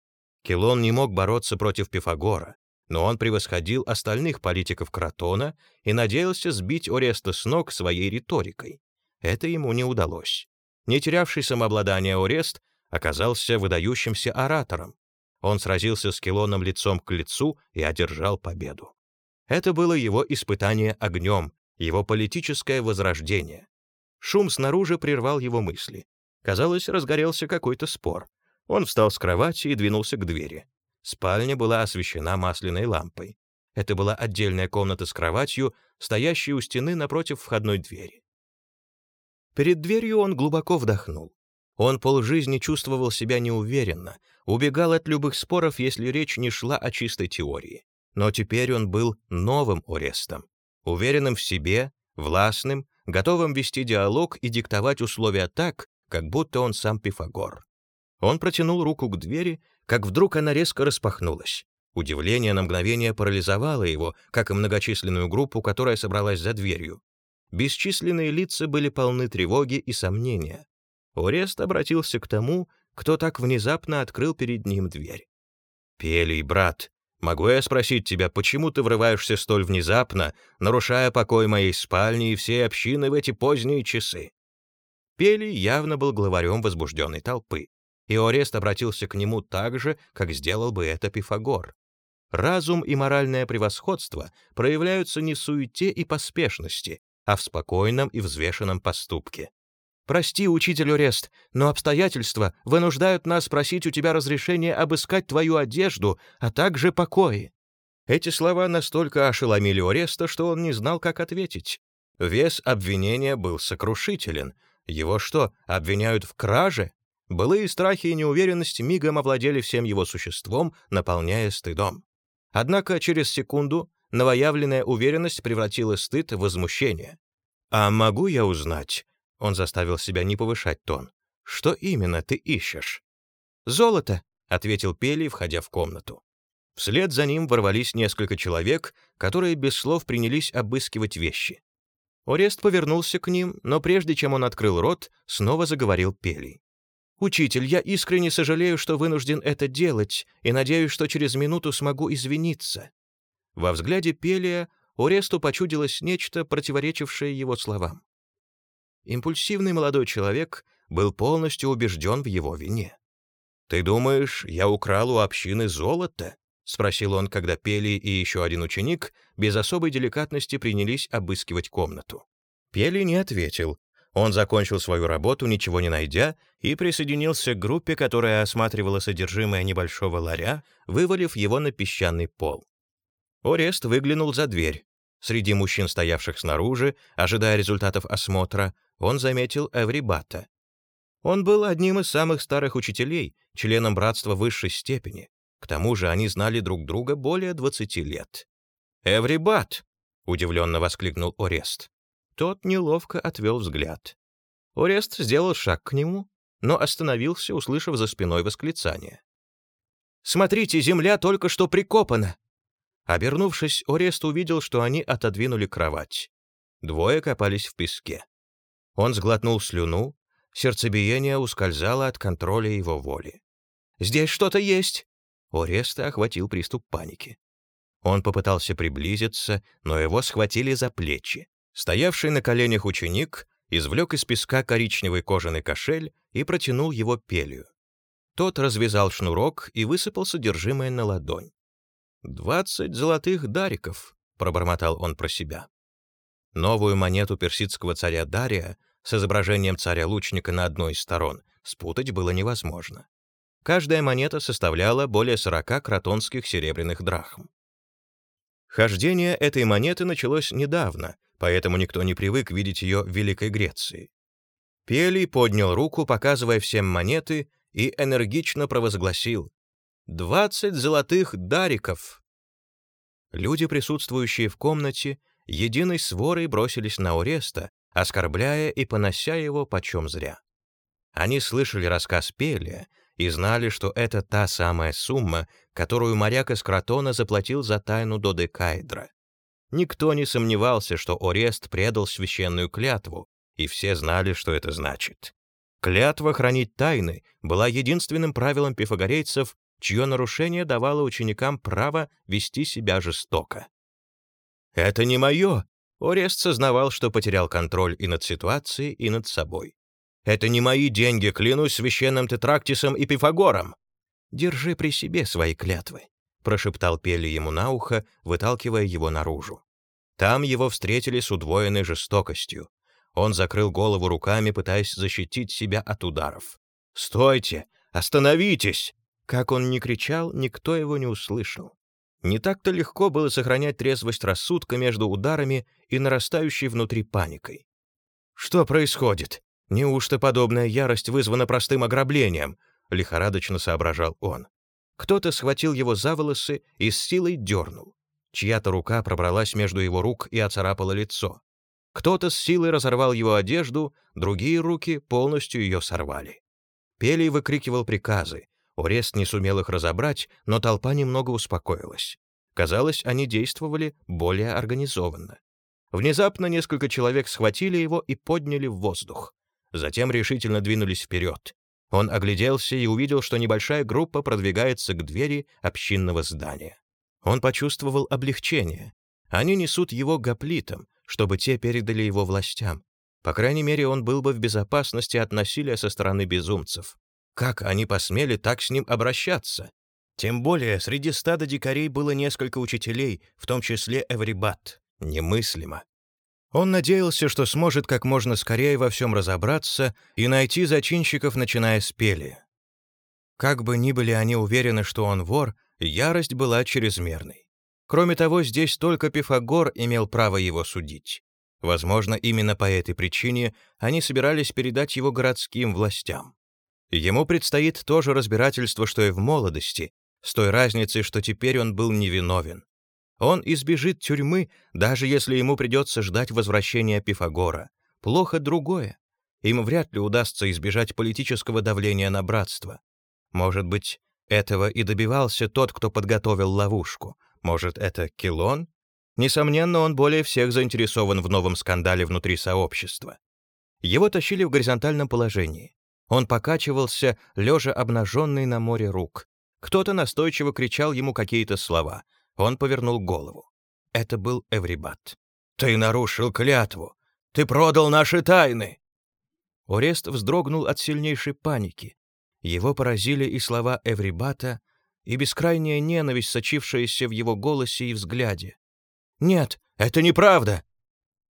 Келон не мог бороться против Пифагора, но он превосходил остальных политиков Кротона и надеялся сбить Ореста с ног своей риторикой. Это ему не удалось. Не терявший самообладание Орест оказался выдающимся оратором. Он сразился с Келоном лицом к лицу и одержал победу. Это было его испытание огнем, его политическое возрождение. Шум снаружи прервал его мысли. Казалось, разгорелся какой-то спор. Он встал с кровати и двинулся к двери. Спальня была освещена масляной лампой. Это была отдельная комната с кроватью, стоящей у стены напротив входной двери. Перед дверью он глубоко вдохнул. Он полжизни чувствовал себя неуверенно, убегал от любых споров, если речь не шла о чистой теории. Но теперь он был новым Орестом, уверенным в себе, властным, готовым вести диалог и диктовать условия так, как будто он сам Пифагор. Он протянул руку к двери, как вдруг она резко распахнулась. Удивление на мгновение парализовало его, как и многочисленную группу, которая собралась за дверью. Бесчисленные лица были полны тревоги и сомнения. Орест обратился к тому, кто так внезапно открыл перед ним дверь. «Пелий, брат, Могу я спросить тебя, почему ты врываешься столь внезапно, нарушая покой моей спальни и всей общины в эти поздние часы?» Пели явно был главарем возбужденной толпы, и Орест обратился к нему так же, как сделал бы это Пифагор. Разум и моральное превосходство проявляются не в суете и поспешности, а в спокойном и взвешенном поступке. Прости, учитель Орест, но обстоятельства вынуждают нас просить у тебя разрешения обыскать твою одежду, а также покои». Эти слова настолько ошеломили Ореста, что он не знал, как ответить. Вес обвинения был сокрушителен. Его что, обвиняют в краже? Былые страхи и неуверенность мигом овладели всем его существом, наполняя стыдом. Однако через секунду новоявленная уверенность превратила стыд в возмущение. «А могу я узнать, он заставил себя не повышать тон. «Что именно ты ищешь?» «Золото», — ответил Пели, входя в комнату. Вслед за ним ворвались несколько человек, которые без слов принялись обыскивать вещи. Орест повернулся к ним, но прежде чем он открыл рот, снова заговорил Пелий. «Учитель, я искренне сожалею, что вынужден это делать, и надеюсь, что через минуту смогу извиниться». Во взгляде Пелия Оресту почудилось нечто, противоречившее его словам. Импульсивный молодой человек был полностью убежден в его вине. «Ты думаешь, я украл у общины золото?» — спросил он, когда Пели и еще один ученик без особой деликатности принялись обыскивать комнату. Пели не ответил. Он закончил свою работу, ничего не найдя, и присоединился к группе, которая осматривала содержимое небольшого ларя, вывалив его на песчаный пол. Орест выглянул за дверь. Среди мужчин, стоявших снаружи, ожидая результатов осмотра, он заметил Эврибата. Он был одним из самых старых учителей, членом братства высшей степени. К тому же они знали друг друга более 20 лет. «Эврибат!» — удивленно воскликнул Орест. Тот неловко отвел взгляд. Орест сделал шаг к нему, но остановился, услышав за спиной восклицание. «Смотрите, земля только что прикопана!» Обернувшись, Орест увидел, что они отодвинули кровать. Двое копались в песке. Он сглотнул слюну, сердцебиение ускользало от контроля его воли. «Здесь что-то есть!» Ореста охватил приступ паники. Он попытался приблизиться, но его схватили за плечи. Стоявший на коленях ученик извлек из песка коричневый кожаный кошель и протянул его пелью. Тот развязал шнурок и высыпал содержимое на ладонь. «Двадцать золотых дариков», — пробормотал он про себя. Новую монету персидского царя Дария с изображением царя-лучника на одной из сторон спутать было невозможно. Каждая монета составляла более 40 кротонских серебряных драхм. Хождение этой монеты началось недавно, поэтому никто не привык видеть ее в Великой Греции. Пелий поднял руку, показывая всем монеты, и энергично провозгласил «Двадцать золотых дариков!». Люди, присутствующие в комнате, единой сворой бросились на Ореста, оскорбляя и понося его почем зря. Они слышали рассказ Пелия и знали, что это та самая сумма, которую моряк из Кротона заплатил за тайну Додекаэдра. Никто не сомневался, что Орест предал священную клятву, и все знали, что это значит. Клятва хранить тайны была единственным правилом пифагорейцев, чье нарушение давало ученикам право вести себя жестоко. «Это не мое!» Орест сознавал, что потерял контроль и над ситуацией, и над собой. «Это не мои деньги, клянусь священным Тетрактисом и Пифагором!» «Держи при себе свои клятвы», — прошептал Пели ему на ухо, выталкивая его наружу. Там его встретили с удвоенной жестокостью. Он закрыл голову руками, пытаясь защитить себя от ударов. «Стойте! Остановитесь!» Как он ни кричал, никто его не услышал. Не так-то легко было сохранять трезвость рассудка между ударами и нарастающей внутри паникой. «Что происходит? Неужто подобная ярость вызвана простым ограблением?» — лихорадочно соображал он. Кто-то схватил его за волосы и с силой дернул. Чья-то рука пробралась между его рук и оцарапала лицо. Кто-то с силой разорвал его одежду, другие руки полностью ее сорвали. Пелий выкрикивал приказы. Орест не сумел их разобрать, но толпа немного успокоилась. Казалось, они действовали более организованно. Внезапно несколько человек схватили его и подняли в воздух. Затем решительно двинулись вперед. Он огляделся и увидел, что небольшая группа продвигается к двери общинного здания. Он почувствовал облегчение. Они несут его гоплитам, чтобы те передали его властям. По крайней мере, он был бы в безопасности от насилия со стороны безумцев. Как они посмели так с ним обращаться? Тем более, среди стада дикарей было несколько учителей, в том числе Эврибат. Немыслимо. Он надеялся, что сможет как можно скорее во всем разобраться и найти зачинщиков, начиная с пели. Как бы ни были они уверены, что он вор, ярость была чрезмерной. Кроме того, здесь только Пифагор имел право его судить. Возможно, именно по этой причине они собирались передать его городским властям. Ему предстоит то же разбирательство, что и в молодости, с той разницей, что теперь он был невиновен. Он избежит тюрьмы, даже если ему придется ждать возвращения Пифагора. Плохо другое. Им вряд ли удастся избежать политического давления на братство. Может быть, этого и добивался тот, кто подготовил ловушку. Может, это Килон? Несомненно, он более всех заинтересован в новом скандале внутри сообщества. Его тащили в горизонтальном положении. Он покачивался, лежа обнаженный на море рук. Кто-то настойчиво кричал ему какие-то слова. Он повернул голову. Это был Эврибат. «Ты нарушил клятву! Ты продал наши тайны!» Орест вздрогнул от сильнейшей паники. Его поразили и слова Эврибата, и бескрайняя ненависть, сочившаяся в его голосе и взгляде. «Нет, это неправда!»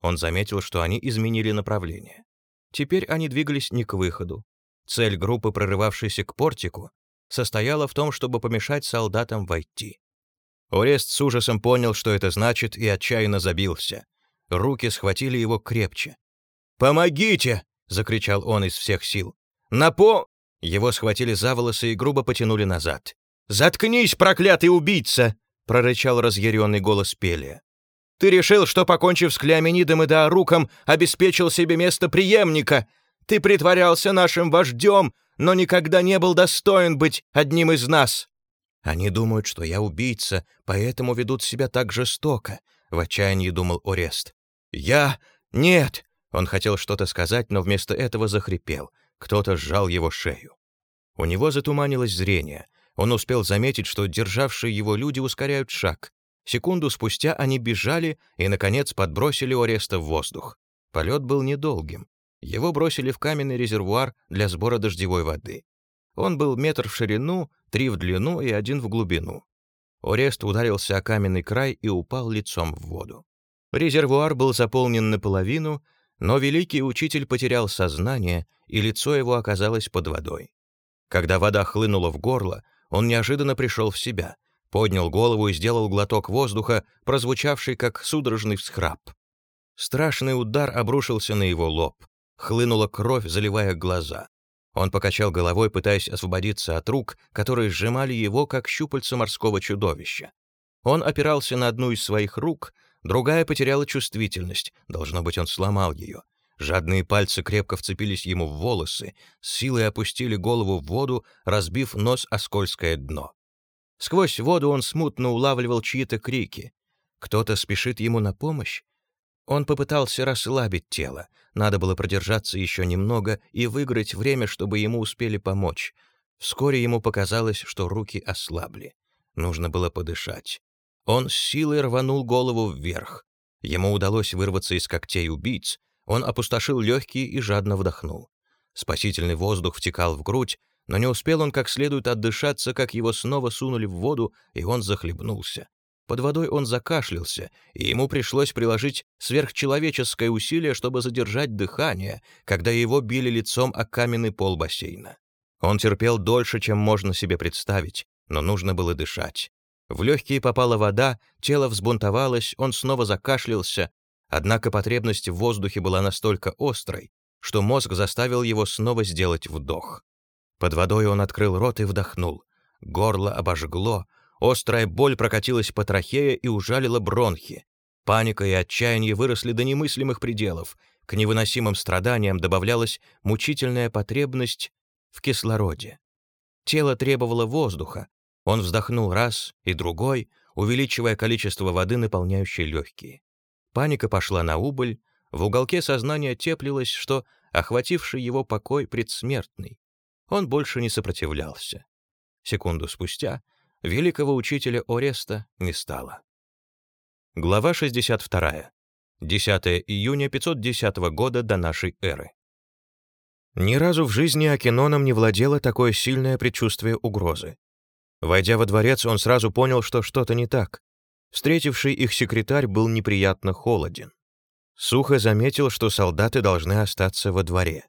Он заметил, что они изменили направление. Теперь они двигались не к выходу. Цель группы, прорывавшейся к портику, состояла в том, чтобы помешать солдатам войти. Орест с ужасом понял, что это значит, и отчаянно забился. Руки схватили его крепче. «Помогите!» — закричал он из всех сил. «Напо...» Его схватили за волосы и грубо потянули назад. «Заткнись, проклятый убийца!» — прорычал разъяренный голос Пелия. «Ты решил, что, покончив с Клеоменидом и Даоруком, обеспечил себе место преемника. Ты притворялся нашим вождем, но никогда не был достоин быть одним из нас. Они думают, что я убийца, поэтому ведут себя так жестоко, в отчаянии думал Орест. Я нет, он хотел что-то сказать, но вместо этого захрипел. Кто-то сжал его шею. У него затуманилось зрение. Он успел заметить, что державшие его люди ускоряют шаг. Секунду спустя они бежали и, наконец, подбросили Ореста в воздух. Полет был недолгим. Его бросили в каменный резервуар для сбора дождевой воды. Он был метр в ширину, три в длину и один в глубину. Орест ударился о каменный край и упал лицом в воду. Резервуар был заполнен наполовину, но великий учитель потерял сознание, и лицо его оказалось под водой. Когда вода хлынула в горло, он неожиданно пришел в себя, поднял голову и сделал глоток воздуха, прозвучавший как судорожный всхрап. Страшный удар обрушился на его лоб. Хлынула кровь, заливая глаза. Он покачал головой, пытаясь освободиться от рук, которые сжимали его, как щупальца морского чудовища. Он опирался на одну из своих рук, другая потеряла чувствительность, должно быть, он сломал ее. Жадные пальцы крепко вцепились ему в волосы, силой опустили голову в воду, разбив нос о скользкое дно. Сквозь воду он смутно улавливал чьи-то крики. Кто-то спешит ему на помощь? Он попытался расслабить тело. Надо было продержаться еще немного и выиграть время, чтобы ему успели помочь. Вскоре ему показалось, что руки ослабли. Нужно было подышать. Он с силой рванул голову вверх. Ему удалось вырваться из когтей убийц. Он опустошил легкие и жадно вдохнул. Спасительный воздух втекал в грудь, но не успел он как следует отдышаться, как его снова сунули в воду, и он захлебнулся. Под водой он закашлялся, и ему пришлось приложить сверхчеловеческое усилие, чтобы задержать дыхание, когда его били лицом о каменный пол бассейна. Он терпел дольше, чем можно себе представить, но нужно было дышать. В легкие попала вода, тело взбунтовалось, он снова закашлялся, однако потребность в воздухе была настолько острой, что мозг заставил его снова сделать вдох. Под водой он открыл рот и вдохнул. Горло обожгло, Острая боль прокатилась по трахее и ужалила бронхи. Паника и отчаяние выросли до немыслимых пределов. К невыносимым страданиям добавлялась мучительная потребность в кислороде. Тело требовало воздуха. Он вздохнул раз и другой, увеличивая количество воды, наполняющей легкие. Паника пошла на убыль, в уголке сознания теплилось, что охвативший его покой предсмертный. Он больше не сопротивлялся. Секунду спустя великого учителя Ореста не стало. Глава 62. 10 июня 510 года до нашей эры. Ни разу в жизни Акиноном не владело такое сильное предчувствие угрозы. Войдя во дворец, он сразу понял, что что-то не так. Встретивший их секретарь был неприятно холоден. Сухо заметил, что солдаты должны остаться во дворе.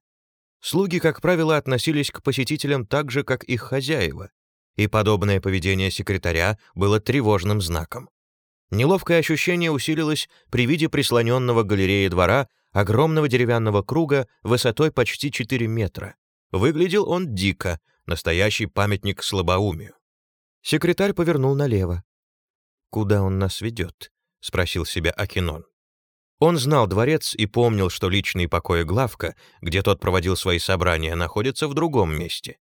Слуги, как правило, относились к посетителям так же, как их хозяева, и подобное поведение секретаря было тревожным знаком. Неловкое ощущение усилилось при виде прислоненного к галерее двора огромного деревянного круга высотой почти 4 метра. Выглядел он дико, настоящий памятник слабоумию. Секретарь повернул налево. «Куда он нас ведет?» — спросил себя Акинон. Он знал дворец и помнил, что личные покои главка, где тот проводил свои собрания, находятся в другом месте.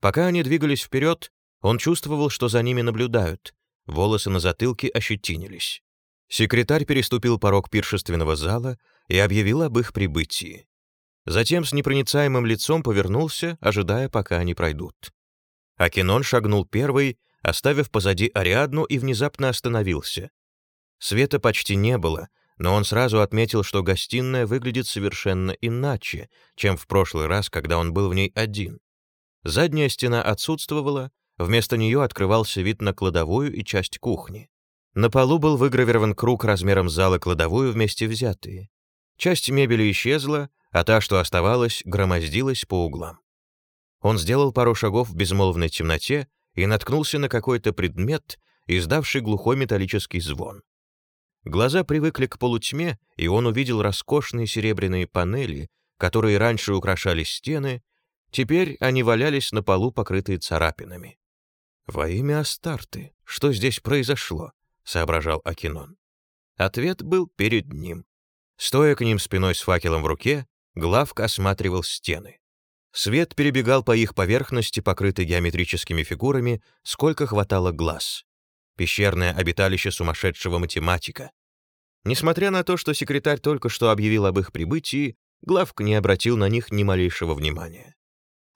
Пока они двигались вперед, он чувствовал, что за ними наблюдают. Волосы на затылке ощетинились. Секретарь переступил порог пиршественного зала и объявил об их прибытии. Затем с непроницаемым лицом повернулся, ожидая, пока они пройдут. Акинон шагнул первый, оставив позади Ариадну и внезапно остановился. Света почти не было, но он сразу отметил, что гостиная выглядит совершенно иначе, чем в прошлый раз, когда он был в ней один. Задняя стена отсутствовала, Вместо нее открывался вид на кладовую и часть кухни. На полу был выгравирован круг размером с зал и кладовую вместе взятые. Часть мебели исчезла, а та, что оставалась, громоздилась по углам. Он сделал пару шагов в безмолвной темноте и наткнулся на какой-то предмет, издавший глухой металлический звон. Глаза привыкли к полутьме, и он увидел роскошные серебряные панели, которые раньше украшали стены, теперь они валялись на полу, покрытые царапинами. «Во имя Астарты, что здесь произошло?» — соображал Акинон. Ответ был перед ним. Стоя к ним спиной с факелом в руке, Главк осматривал стены. Свет перебегал по их поверхности, покрытой геометрическими фигурами, сколько хватало глаз. Пещерное обиталище сумасшедшего математика. Несмотря на то, что секретарь только что объявил об их прибытии, Главк не обратил на них ни малейшего внимания.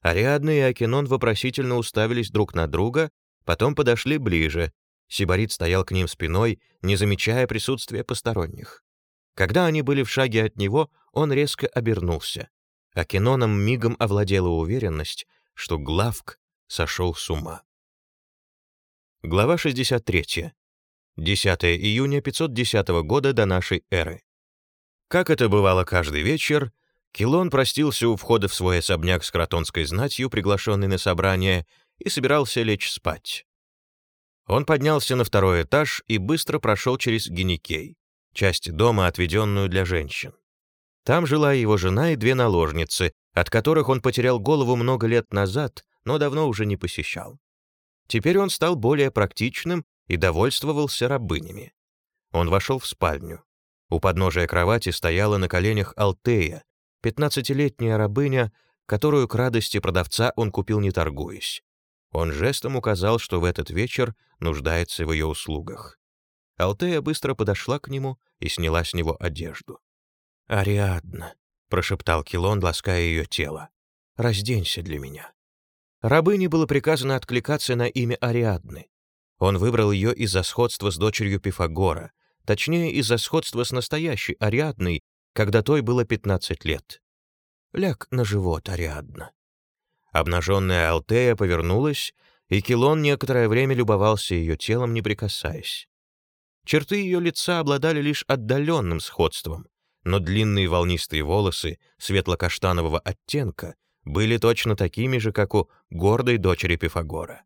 Ариадна и Акинон вопросительно уставились друг на друга, потом подошли ближе. Сибарит стоял к ним спиной, не замечая присутствия посторонних. Когда они были в шаге от него, он резко обернулся. Акиноном мигом овладела уверенность, что Главк сошел с ума. Глава 63. 10 июня 510 года до нашей эры. Как это бывало каждый вечер, Килон простился у входа в свой особняк с кротонской знатью, приглашенный на собрание, и собирался лечь спать. Он поднялся на второй этаж и быстро прошел через Геникей. часть дома, отведенную для женщин. Там жила его жена и две наложницы, от которых он потерял голову много лет назад, но давно уже не посещал. Теперь он стал более практичным и довольствовался рабынями. Он вошел в спальню. У подножия кровати стояла на коленях Алтея, пятнадцатилетняя рабыня, которую к радости продавца он купил не торгуясь. Он жестом указал, что в этот вечер нуждается в ее услугах. Алтея быстро подошла к нему и сняла с него одежду. «Ариадна», — прошептал Килон, лаская ее тело, — «разденься для меня». Рабыне было приказано откликаться на имя Ариадны. Он выбрал ее из-за сходства с дочерью Пифагора, точнее, из-за сходства с настоящей Ариадной, когда той было 15 лет. «Ляг на живот, Ариадна». Обнаженная Алтея повернулась, и Килон некоторое время любовался ее телом, не прикасаясь. Черты ее лица обладали лишь отдаленным сходством, но длинные волнистые волосы светло-каштанового оттенка были точно такими же, как у гордой дочери Пифагора.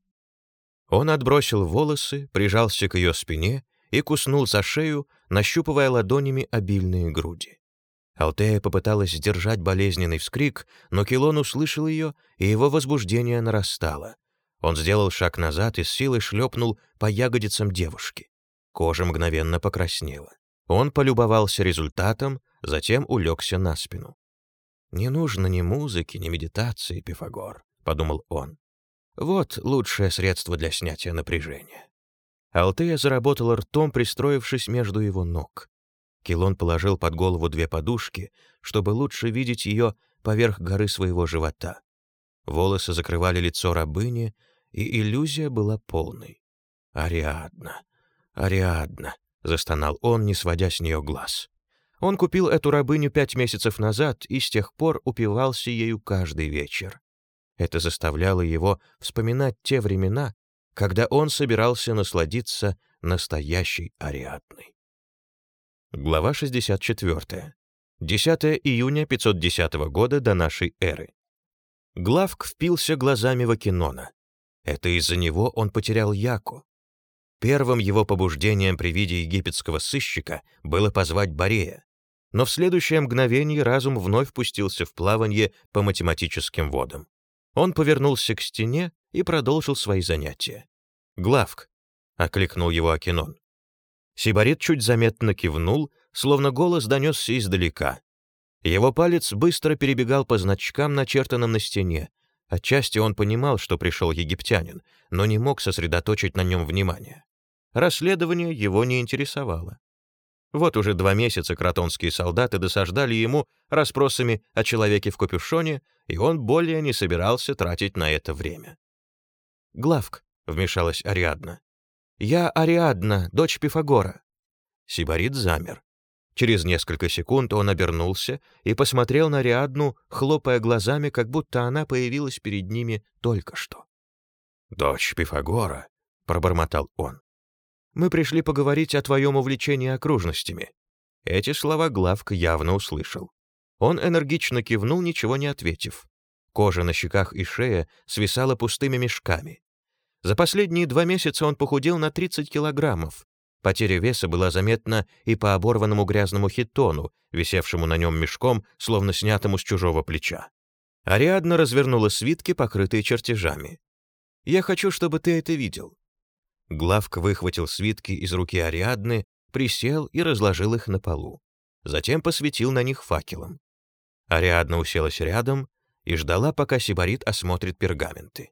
Он отбросил волосы, прижался к ее спине и куснул за шею, нащупывая ладонями обильные груди. Алтея попыталась сдержать болезненный вскрик, но Килон услышал ее, и его возбуждение нарастало. Он сделал шаг назад и с силой шлепнул по ягодицам девушки. Кожа мгновенно покраснела. Он полюбовался результатом, затем улегся на спину. «Не нужно ни музыки, ни медитации, Пифагор», — подумал он. «Вот лучшее средство для снятия напряжения». Алтея заработала ртом, пристроившись между его ног. Килон положил под голову две подушки, чтобы лучше видеть ее поверх горы своего живота. Волосы закрывали лицо рабыни, и иллюзия была полной. «Ариадна, Ариадна», — застонал он, не сводя с нее глаз. Он купил эту рабыню пять месяцев назад и с тех пор упивался ею каждый вечер. Это заставляло его вспоминать те времена, когда он собирался насладиться настоящей Ариадной. Глава 64. 10 июня 510 года до нашей эры. Главк впился глазами в Акинона. Это из-за него он потерял Яку. Первым его побуждением при виде египетского сыщика было позвать Борея но в следующее мгновение разум вновь пустился в плавание по математическим водам. Он повернулся к стене и продолжил свои занятия. «Главк!» — окликнул его Акинон. Сибарит чуть заметно кивнул, словно голос донесся издалека. Его палец быстро перебегал по значкам, начертанным на стене. Отчасти он понимал, что пришел египтянин, но не мог сосредоточить на нем внимание. Расследование его не интересовало. Вот уже два месяца кротонские солдаты досаждали ему расспросами о человеке в капюшоне, и он более не собирался тратить на это время. «Главк», — вмешалась Ариадна. «Я Ариадна, дочь Пифагора». Сибарит замер. Через несколько секунд он обернулся и посмотрел на Ариадну, хлопая глазами, как будто она появилась перед ними только что. «Дочь Пифагора», — пробормотал он. Мы пришли поговорить о твоем увлечении окружностями». Эти слова Главк явно услышал. Он энергично кивнул, ничего не ответив. Кожа на щеках и шее свисала пустыми мешками. За последние два месяца он похудел на 30 килограммов. Потеря веса была заметна и по оборванному грязному хитону, висевшему на нем мешком, словно снятому с чужого плеча. Ариадна развернула свитки, покрытые чертежами. «Я хочу, чтобы ты это видел. Главк выхватил свитки из руки Ариадны, присел и разложил их на полу. Затем посветил на них факелом. Ариадна уселась рядом и ждала, пока Сибарит осмотрит пергаменты.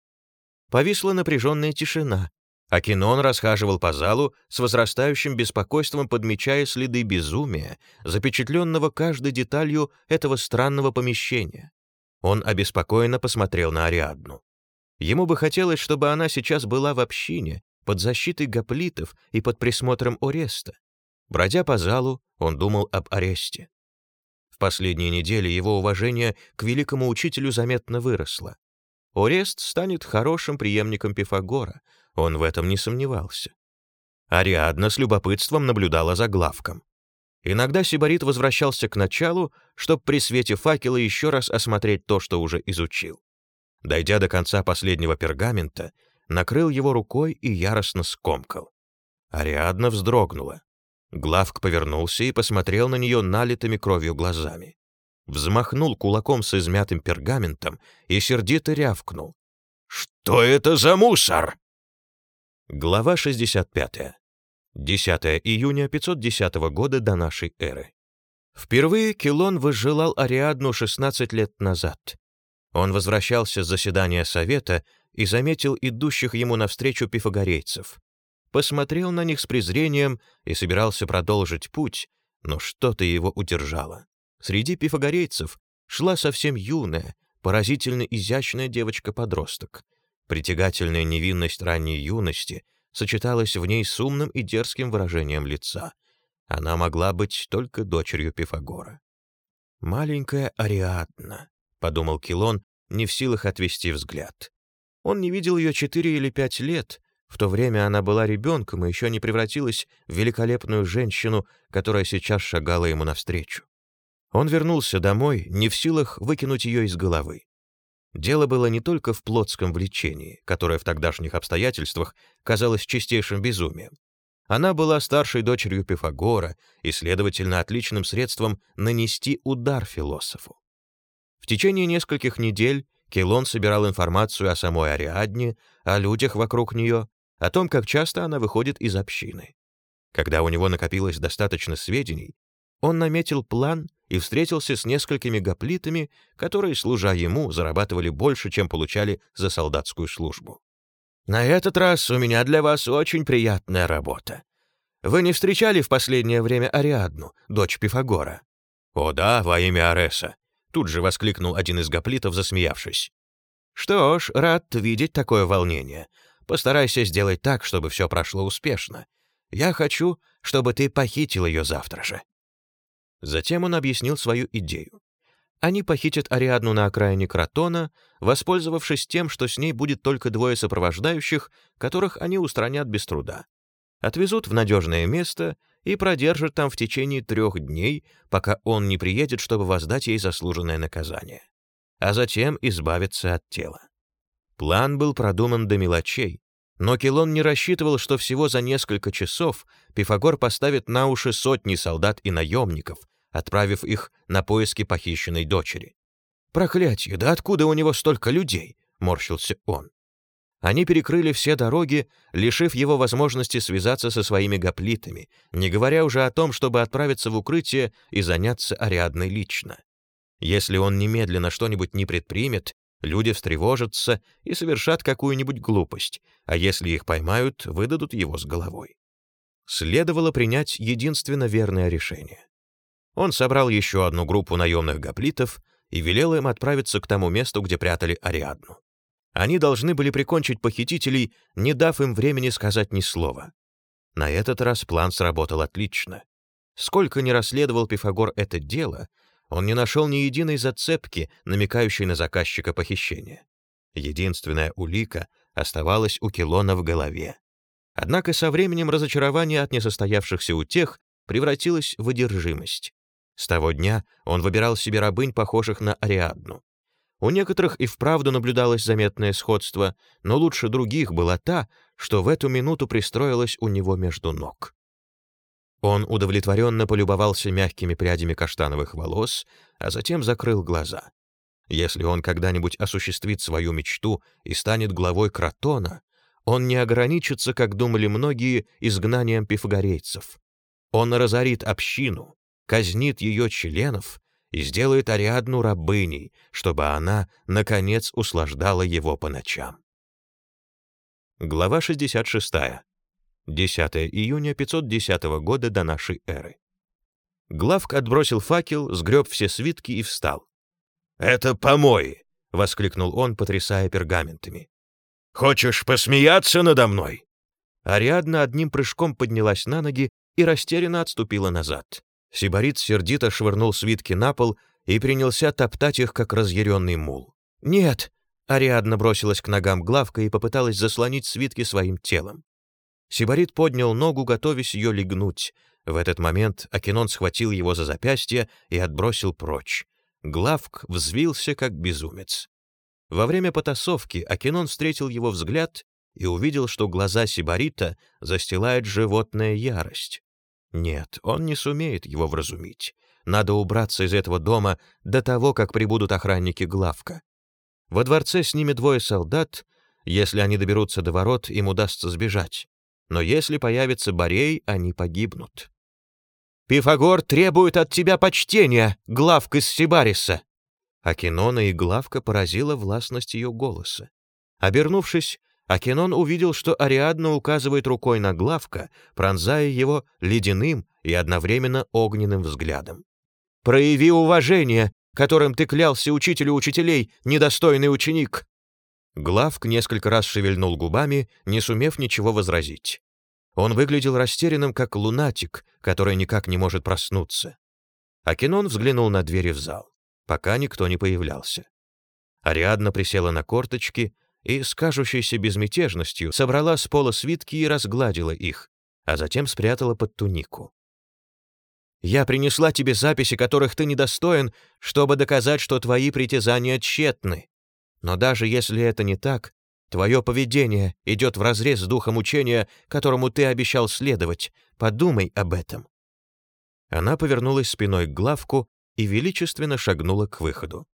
Повисла напряженная тишина. Акинон расхаживал по залу с возрастающим беспокойством, подмечая следы безумия, запечатленного каждой деталью этого странного помещения. Он обеспокоенно посмотрел на Ариадну. Ему бы хотелось, чтобы она сейчас была в общине, под защитой гоплитов и под присмотром Ореста. Бродя по залу, он думал об аресте. В последние недели его уважение к великому учителю заметно выросло. Орест станет хорошим преемником Пифагора, он в этом не сомневался. Ариадна с любопытством наблюдала за главком. Иногда Сибарит возвращался к началу, чтобы при свете факела еще раз осмотреть то, что уже изучил. Дойдя до конца последнего пергамента, накрыл его рукой и яростно скомкал. Ариадна вздрогнула. Главк повернулся и посмотрел на нее налитыми кровью глазами. Взмахнул кулаком с измятым пергаментом и сердито рявкнул. «Что это за мусор?» Глава 65. 10 июня 510 года до нашей эры. Впервые Килон возжелал Ариадну 16 лет назад. Он возвращался с заседания совета и заметил идущих ему навстречу пифагорейцев. Посмотрел на них с презрением и собирался продолжить путь, но что-то его удержало. Среди пифагорейцев шла совсем юная, поразительно изящная девочка-подросток. Притягательная невинность ранней юности сочеталась в ней с умным и дерзким выражением лица. Она могла быть только дочерью Пифагора. «Маленькая Ариадна», — подумал Килон, не в силах отвести взгляд. Он не видел ее четыре или пять лет. В то время она была ребенком и еще не превратилась в великолепную женщину, которая сейчас шагала ему навстречу. Он вернулся домой, не в силах выкинуть ее из головы. Дело было не только в плотском влечении, которое в тогдашних обстоятельствах казалось чистейшим безумием. Она была старшей дочерью Пифагора и, следовательно, отличным средством нанести удар философу. В течение нескольких недель Келон собирал информацию о самой Ариадне, о людях вокруг нее, о том, как часто она выходит из общины. Когда у него накопилось достаточно сведений, он наметил план и встретился с несколькими гоплитами, которые, служа ему, зарабатывали больше, чем получали за солдатскую службу. «На этот раз у меня для вас очень приятная работа. Вы не встречали в последнее время Ариадну, дочь Пифагора?» «О да, во имя Ареса», — тут же воскликнул один из гоплитов, засмеявшись. «Что ж, рад видеть такое волнение. Постарайся сделать так, чтобы все прошло успешно. Я хочу, чтобы ты похитил ее завтра же». Затем он объяснил свою идею. Они похитят Ариадну на окраине Кротона, воспользовавшись тем, что с ней будет только двое сопровождающих, которых они устранят без труда. Отвезут в надежное место и продержат там в течение трех дней, пока он не приедет, чтобы воздать ей заслуженное наказание. А затем избавиться от тела. План был продуман до мелочей, но Келон не рассчитывал, что всего за несколько часов Пифагор поставит на уши сотни солдат и наемников, отправив их на поиски похищенной дочери. «Проклятье, да откуда у него столько людей?» — морщился он. Они перекрыли все дороги, лишив его возможности связаться со своими гоплитами, не говоря уже о том, чтобы отправиться в укрытие и заняться Ариадной лично. Если он немедленно что-нибудь не предпримет, Люди встревожатся и совершат какую-нибудь глупость, а если их поймают, выдадут его с головой. Следовало принять единственно верное решение. Он собрал еще одну группу наемных гоплитов и велел им отправиться к тому месту, где прятали Ариадну. Они должны были прикончить похитителей, не дав им времени сказать ни слова. На этот раз план сработал отлично. Сколько не расследовал Пифагор это дело, он не нашел ни единой зацепки, намекающей на заказчика похищения. Единственная улика оставалась у Килона в голове. Однако со временем разочарование от несостоявшихся утех превратилось в одержимость. С того дня он выбирал себе рабынь, похожих на Ариадну. У некоторых и вправду наблюдалось заметное сходство, но лучше других была та, что в эту минуту пристроилась у него между ног. Он удовлетворенно полюбовался мягкими прядями каштановых волос, а затем закрыл глаза. Если он когда-нибудь осуществит свою мечту и станет главой Кротона, он не ограничится, как думали многие, изгнанием пифагорейцев. Он разорит общину, казнит ее членов и сделает Ариадну рабыней, чтобы она, наконец, услаждала его по ночам. Глава 66. 10 июня 510 года до нашей эры. Главк отбросил факел, сгреб все свитки и встал. «Это помои!» — воскликнул он, потрясая пергаментами. «Хочешь посмеяться надо мной?» Ариадна одним прыжком поднялась на ноги и растерянно отступила назад. Сибарит сердито швырнул свитки на пол и принялся топтать их, как разъяренный мул. «Нет!» — Ариадна бросилась к ногам Главка и попыталась заслонить свитки своим телом. Сибарит поднял ногу, готовясь ее легнуть. В этот момент Акинон схватил его за запястье и отбросил прочь. Главк взвился, как безумец. Во время потасовки Акинон встретил его взгляд и увидел, что глаза Сибарита застилает животная ярость. Нет, он не сумеет его вразумить. Надо убраться из этого дома до того, как прибудут охранники главка. Во дворце с ними двое солдат. Если они доберутся до ворот, им удастся сбежать. Но если появится Борей, они погибнут. «Пифагор требует от тебя почтения, главка Сибариса!» Акинона и главка поразила властность ее голоса. Обернувшись, Акинон увидел, что Ариадна указывает рукой на главка, пронзая его ледяным и одновременно огненным взглядом. «Прояви уважение, которым ты клялся учителю учителей, недостойный ученик!» Главк несколько раз шевельнул губами, не сумев ничего возразить. Он выглядел растерянным, как лунатик, который никак не может проснуться. Акинон взглянул на двери в зал, пока никто не появлялся. Ариадна присела на корточки и с кажущейся безмятежностью собрала с пола свитки и разгладила их, а затем спрятала под тунику. «Я принесла тебе записи, которых ты недостоин, чтобы доказать, что твои притязания тщетны. Но даже если это не так, твое поведение идет вразрез с духом учения, которому ты обещал следовать. Подумай об этом». Она повернулась спиной к главку и величественно шагнула к выходу.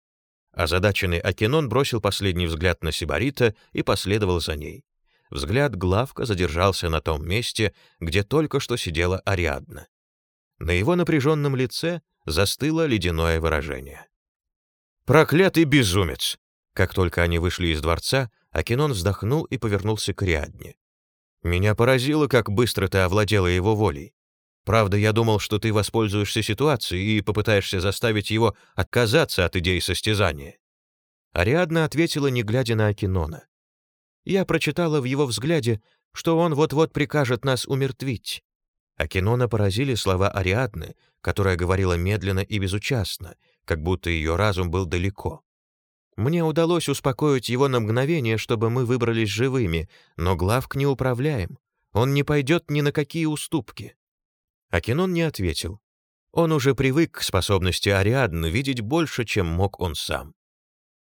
Озадаченный Акинон бросил последний взгляд на Сибарита и последовал за ней. Взгляд главка задержался на том месте, где только что сидела Ариадна. На его напряженном лице застыло ледяное выражение. «Проклятый безумец!» Как только они вышли из дворца, Акинон вздохнул и повернулся к Ариадне. «Меня поразило, как быстро ты овладела его волей. Правда, я думал, что ты воспользуешься ситуацией и попытаешься заставить его отказаться от идеи состязания». Ариадна ответила, не глядя на Акинона. «Я прочитала в его взгляде, что он вот-вот прикажет нас умертвить». Акинона поразили слова Ариадны, которая говорила медленно и безучастно, как будто ее разум был далеко. Мне удалось успокоить его на мгновение, чтобы мы выбрались живыми, но Главк не управляем. Он не пойдет ни на какие уступки. Акинон не ответил. Он уже привык к способности Ариадны видеть больше, чем мог он сам.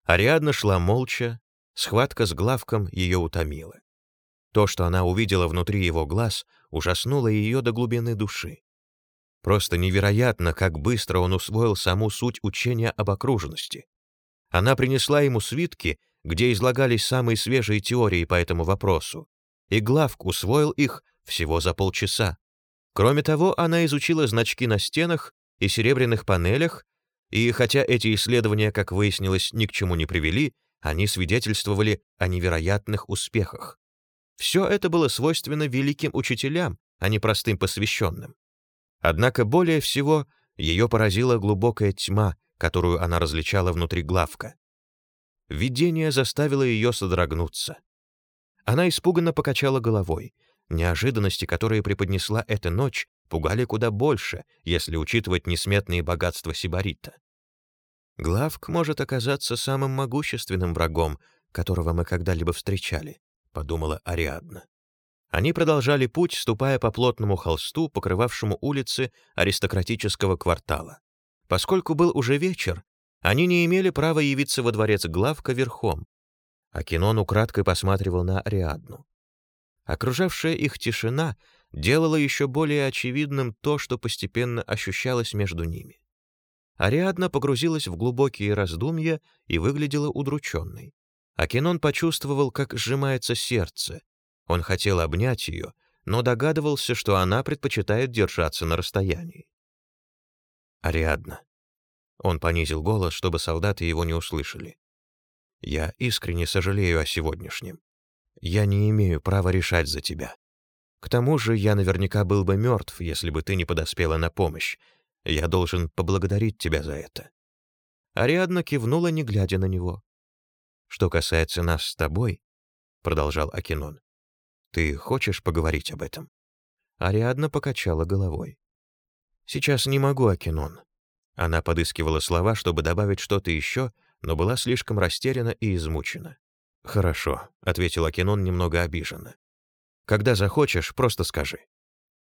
Ариадна шла молча, схватка с главком ее утомила. То, что она увидела внутри его глаз, ужаснуло ее до глубины души. Просто невероятно, как быстро он усвоил саму суть учения об окружности. Она принесла ему свитки, где излагались самые свежие теории по этому вопросу, и Главк усвоил их всего за полчаса. Кроме того, она изучила значки на стенах и серебряных панелях, и хотя эти исследования, как выяснилось, ни к чему не привели, они свидетельствовали о невероятных успехах. Все это было свойственно великим учителям, а не простым посвященным. Однако более всего ее поразила глубокая тьма, которую она различала внутри главка. Видение заставило ее содрогнуться. Она испуганно покачала головой, Неожиданности, которые преподнесла эта ночь, пугали куда больше, если учитывать несметные богатства Сибарита. «Главк может оказаться самым могущественным врагом, которого мы когда-либо встречали», — подумала Ариадна. Они продолжали путь, ступая по плотному холсту, покрывавшему улицы аристократического квартала. Поскольку был уже вечер, они не имели права явиться во дворец Главка верхом. Акинон украдкой посматривал на Ариадну. Окружавшая их тишина делала еще более очевидным то, что постепенно ощущалось между ними. Ариадна погрузилась в глубокие раздумья и выглядела удрученной. Акинон почувствовал, как сжимается сердце. Он хотел обнять ее, но догадывался, что она предпочитает держаться на расстоянии. «Ариадна». Он понизил голос, чтобы солдаты его не услышали. «Я искренне сожалею о сегодняшнем. Я не имею права решать за тебя. К тому же я наверняка был бы мертв, если бы ты не подоспела на помощь. Я должен поблагодарить тебя за это». Ариадна кивнула, не глядя на него. «Что касается нас с тобой», — продолжал Акинон, — «ты хочешь поговорить об этом?» Ариадна покачала головой. «Сейчас не могу, Акинон». Она подыскивала слова, чтобы добавить что-то еще, но была слишком растеряна и измучена. «Хорошо», — ответил Акинон немного обиженно. «Когда захочешь, просто скажи».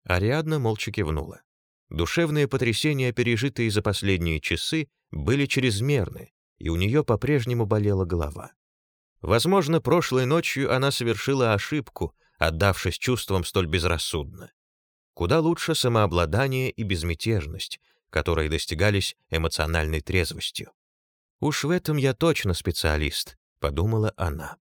Ариадна молча кивнула. Душевные потрясения, пережитые за последние часы, были чрезмерны, и у нее по-прежнему болела голова. Возможно, прошлой ночью она совершила ошибку, отдавшись чувствам столь безрассудно. Куда лучше самообладание и безмятежность, которые достигались эмоциональной трезвостью. «Уж в этом я точно специалист», — подумала она.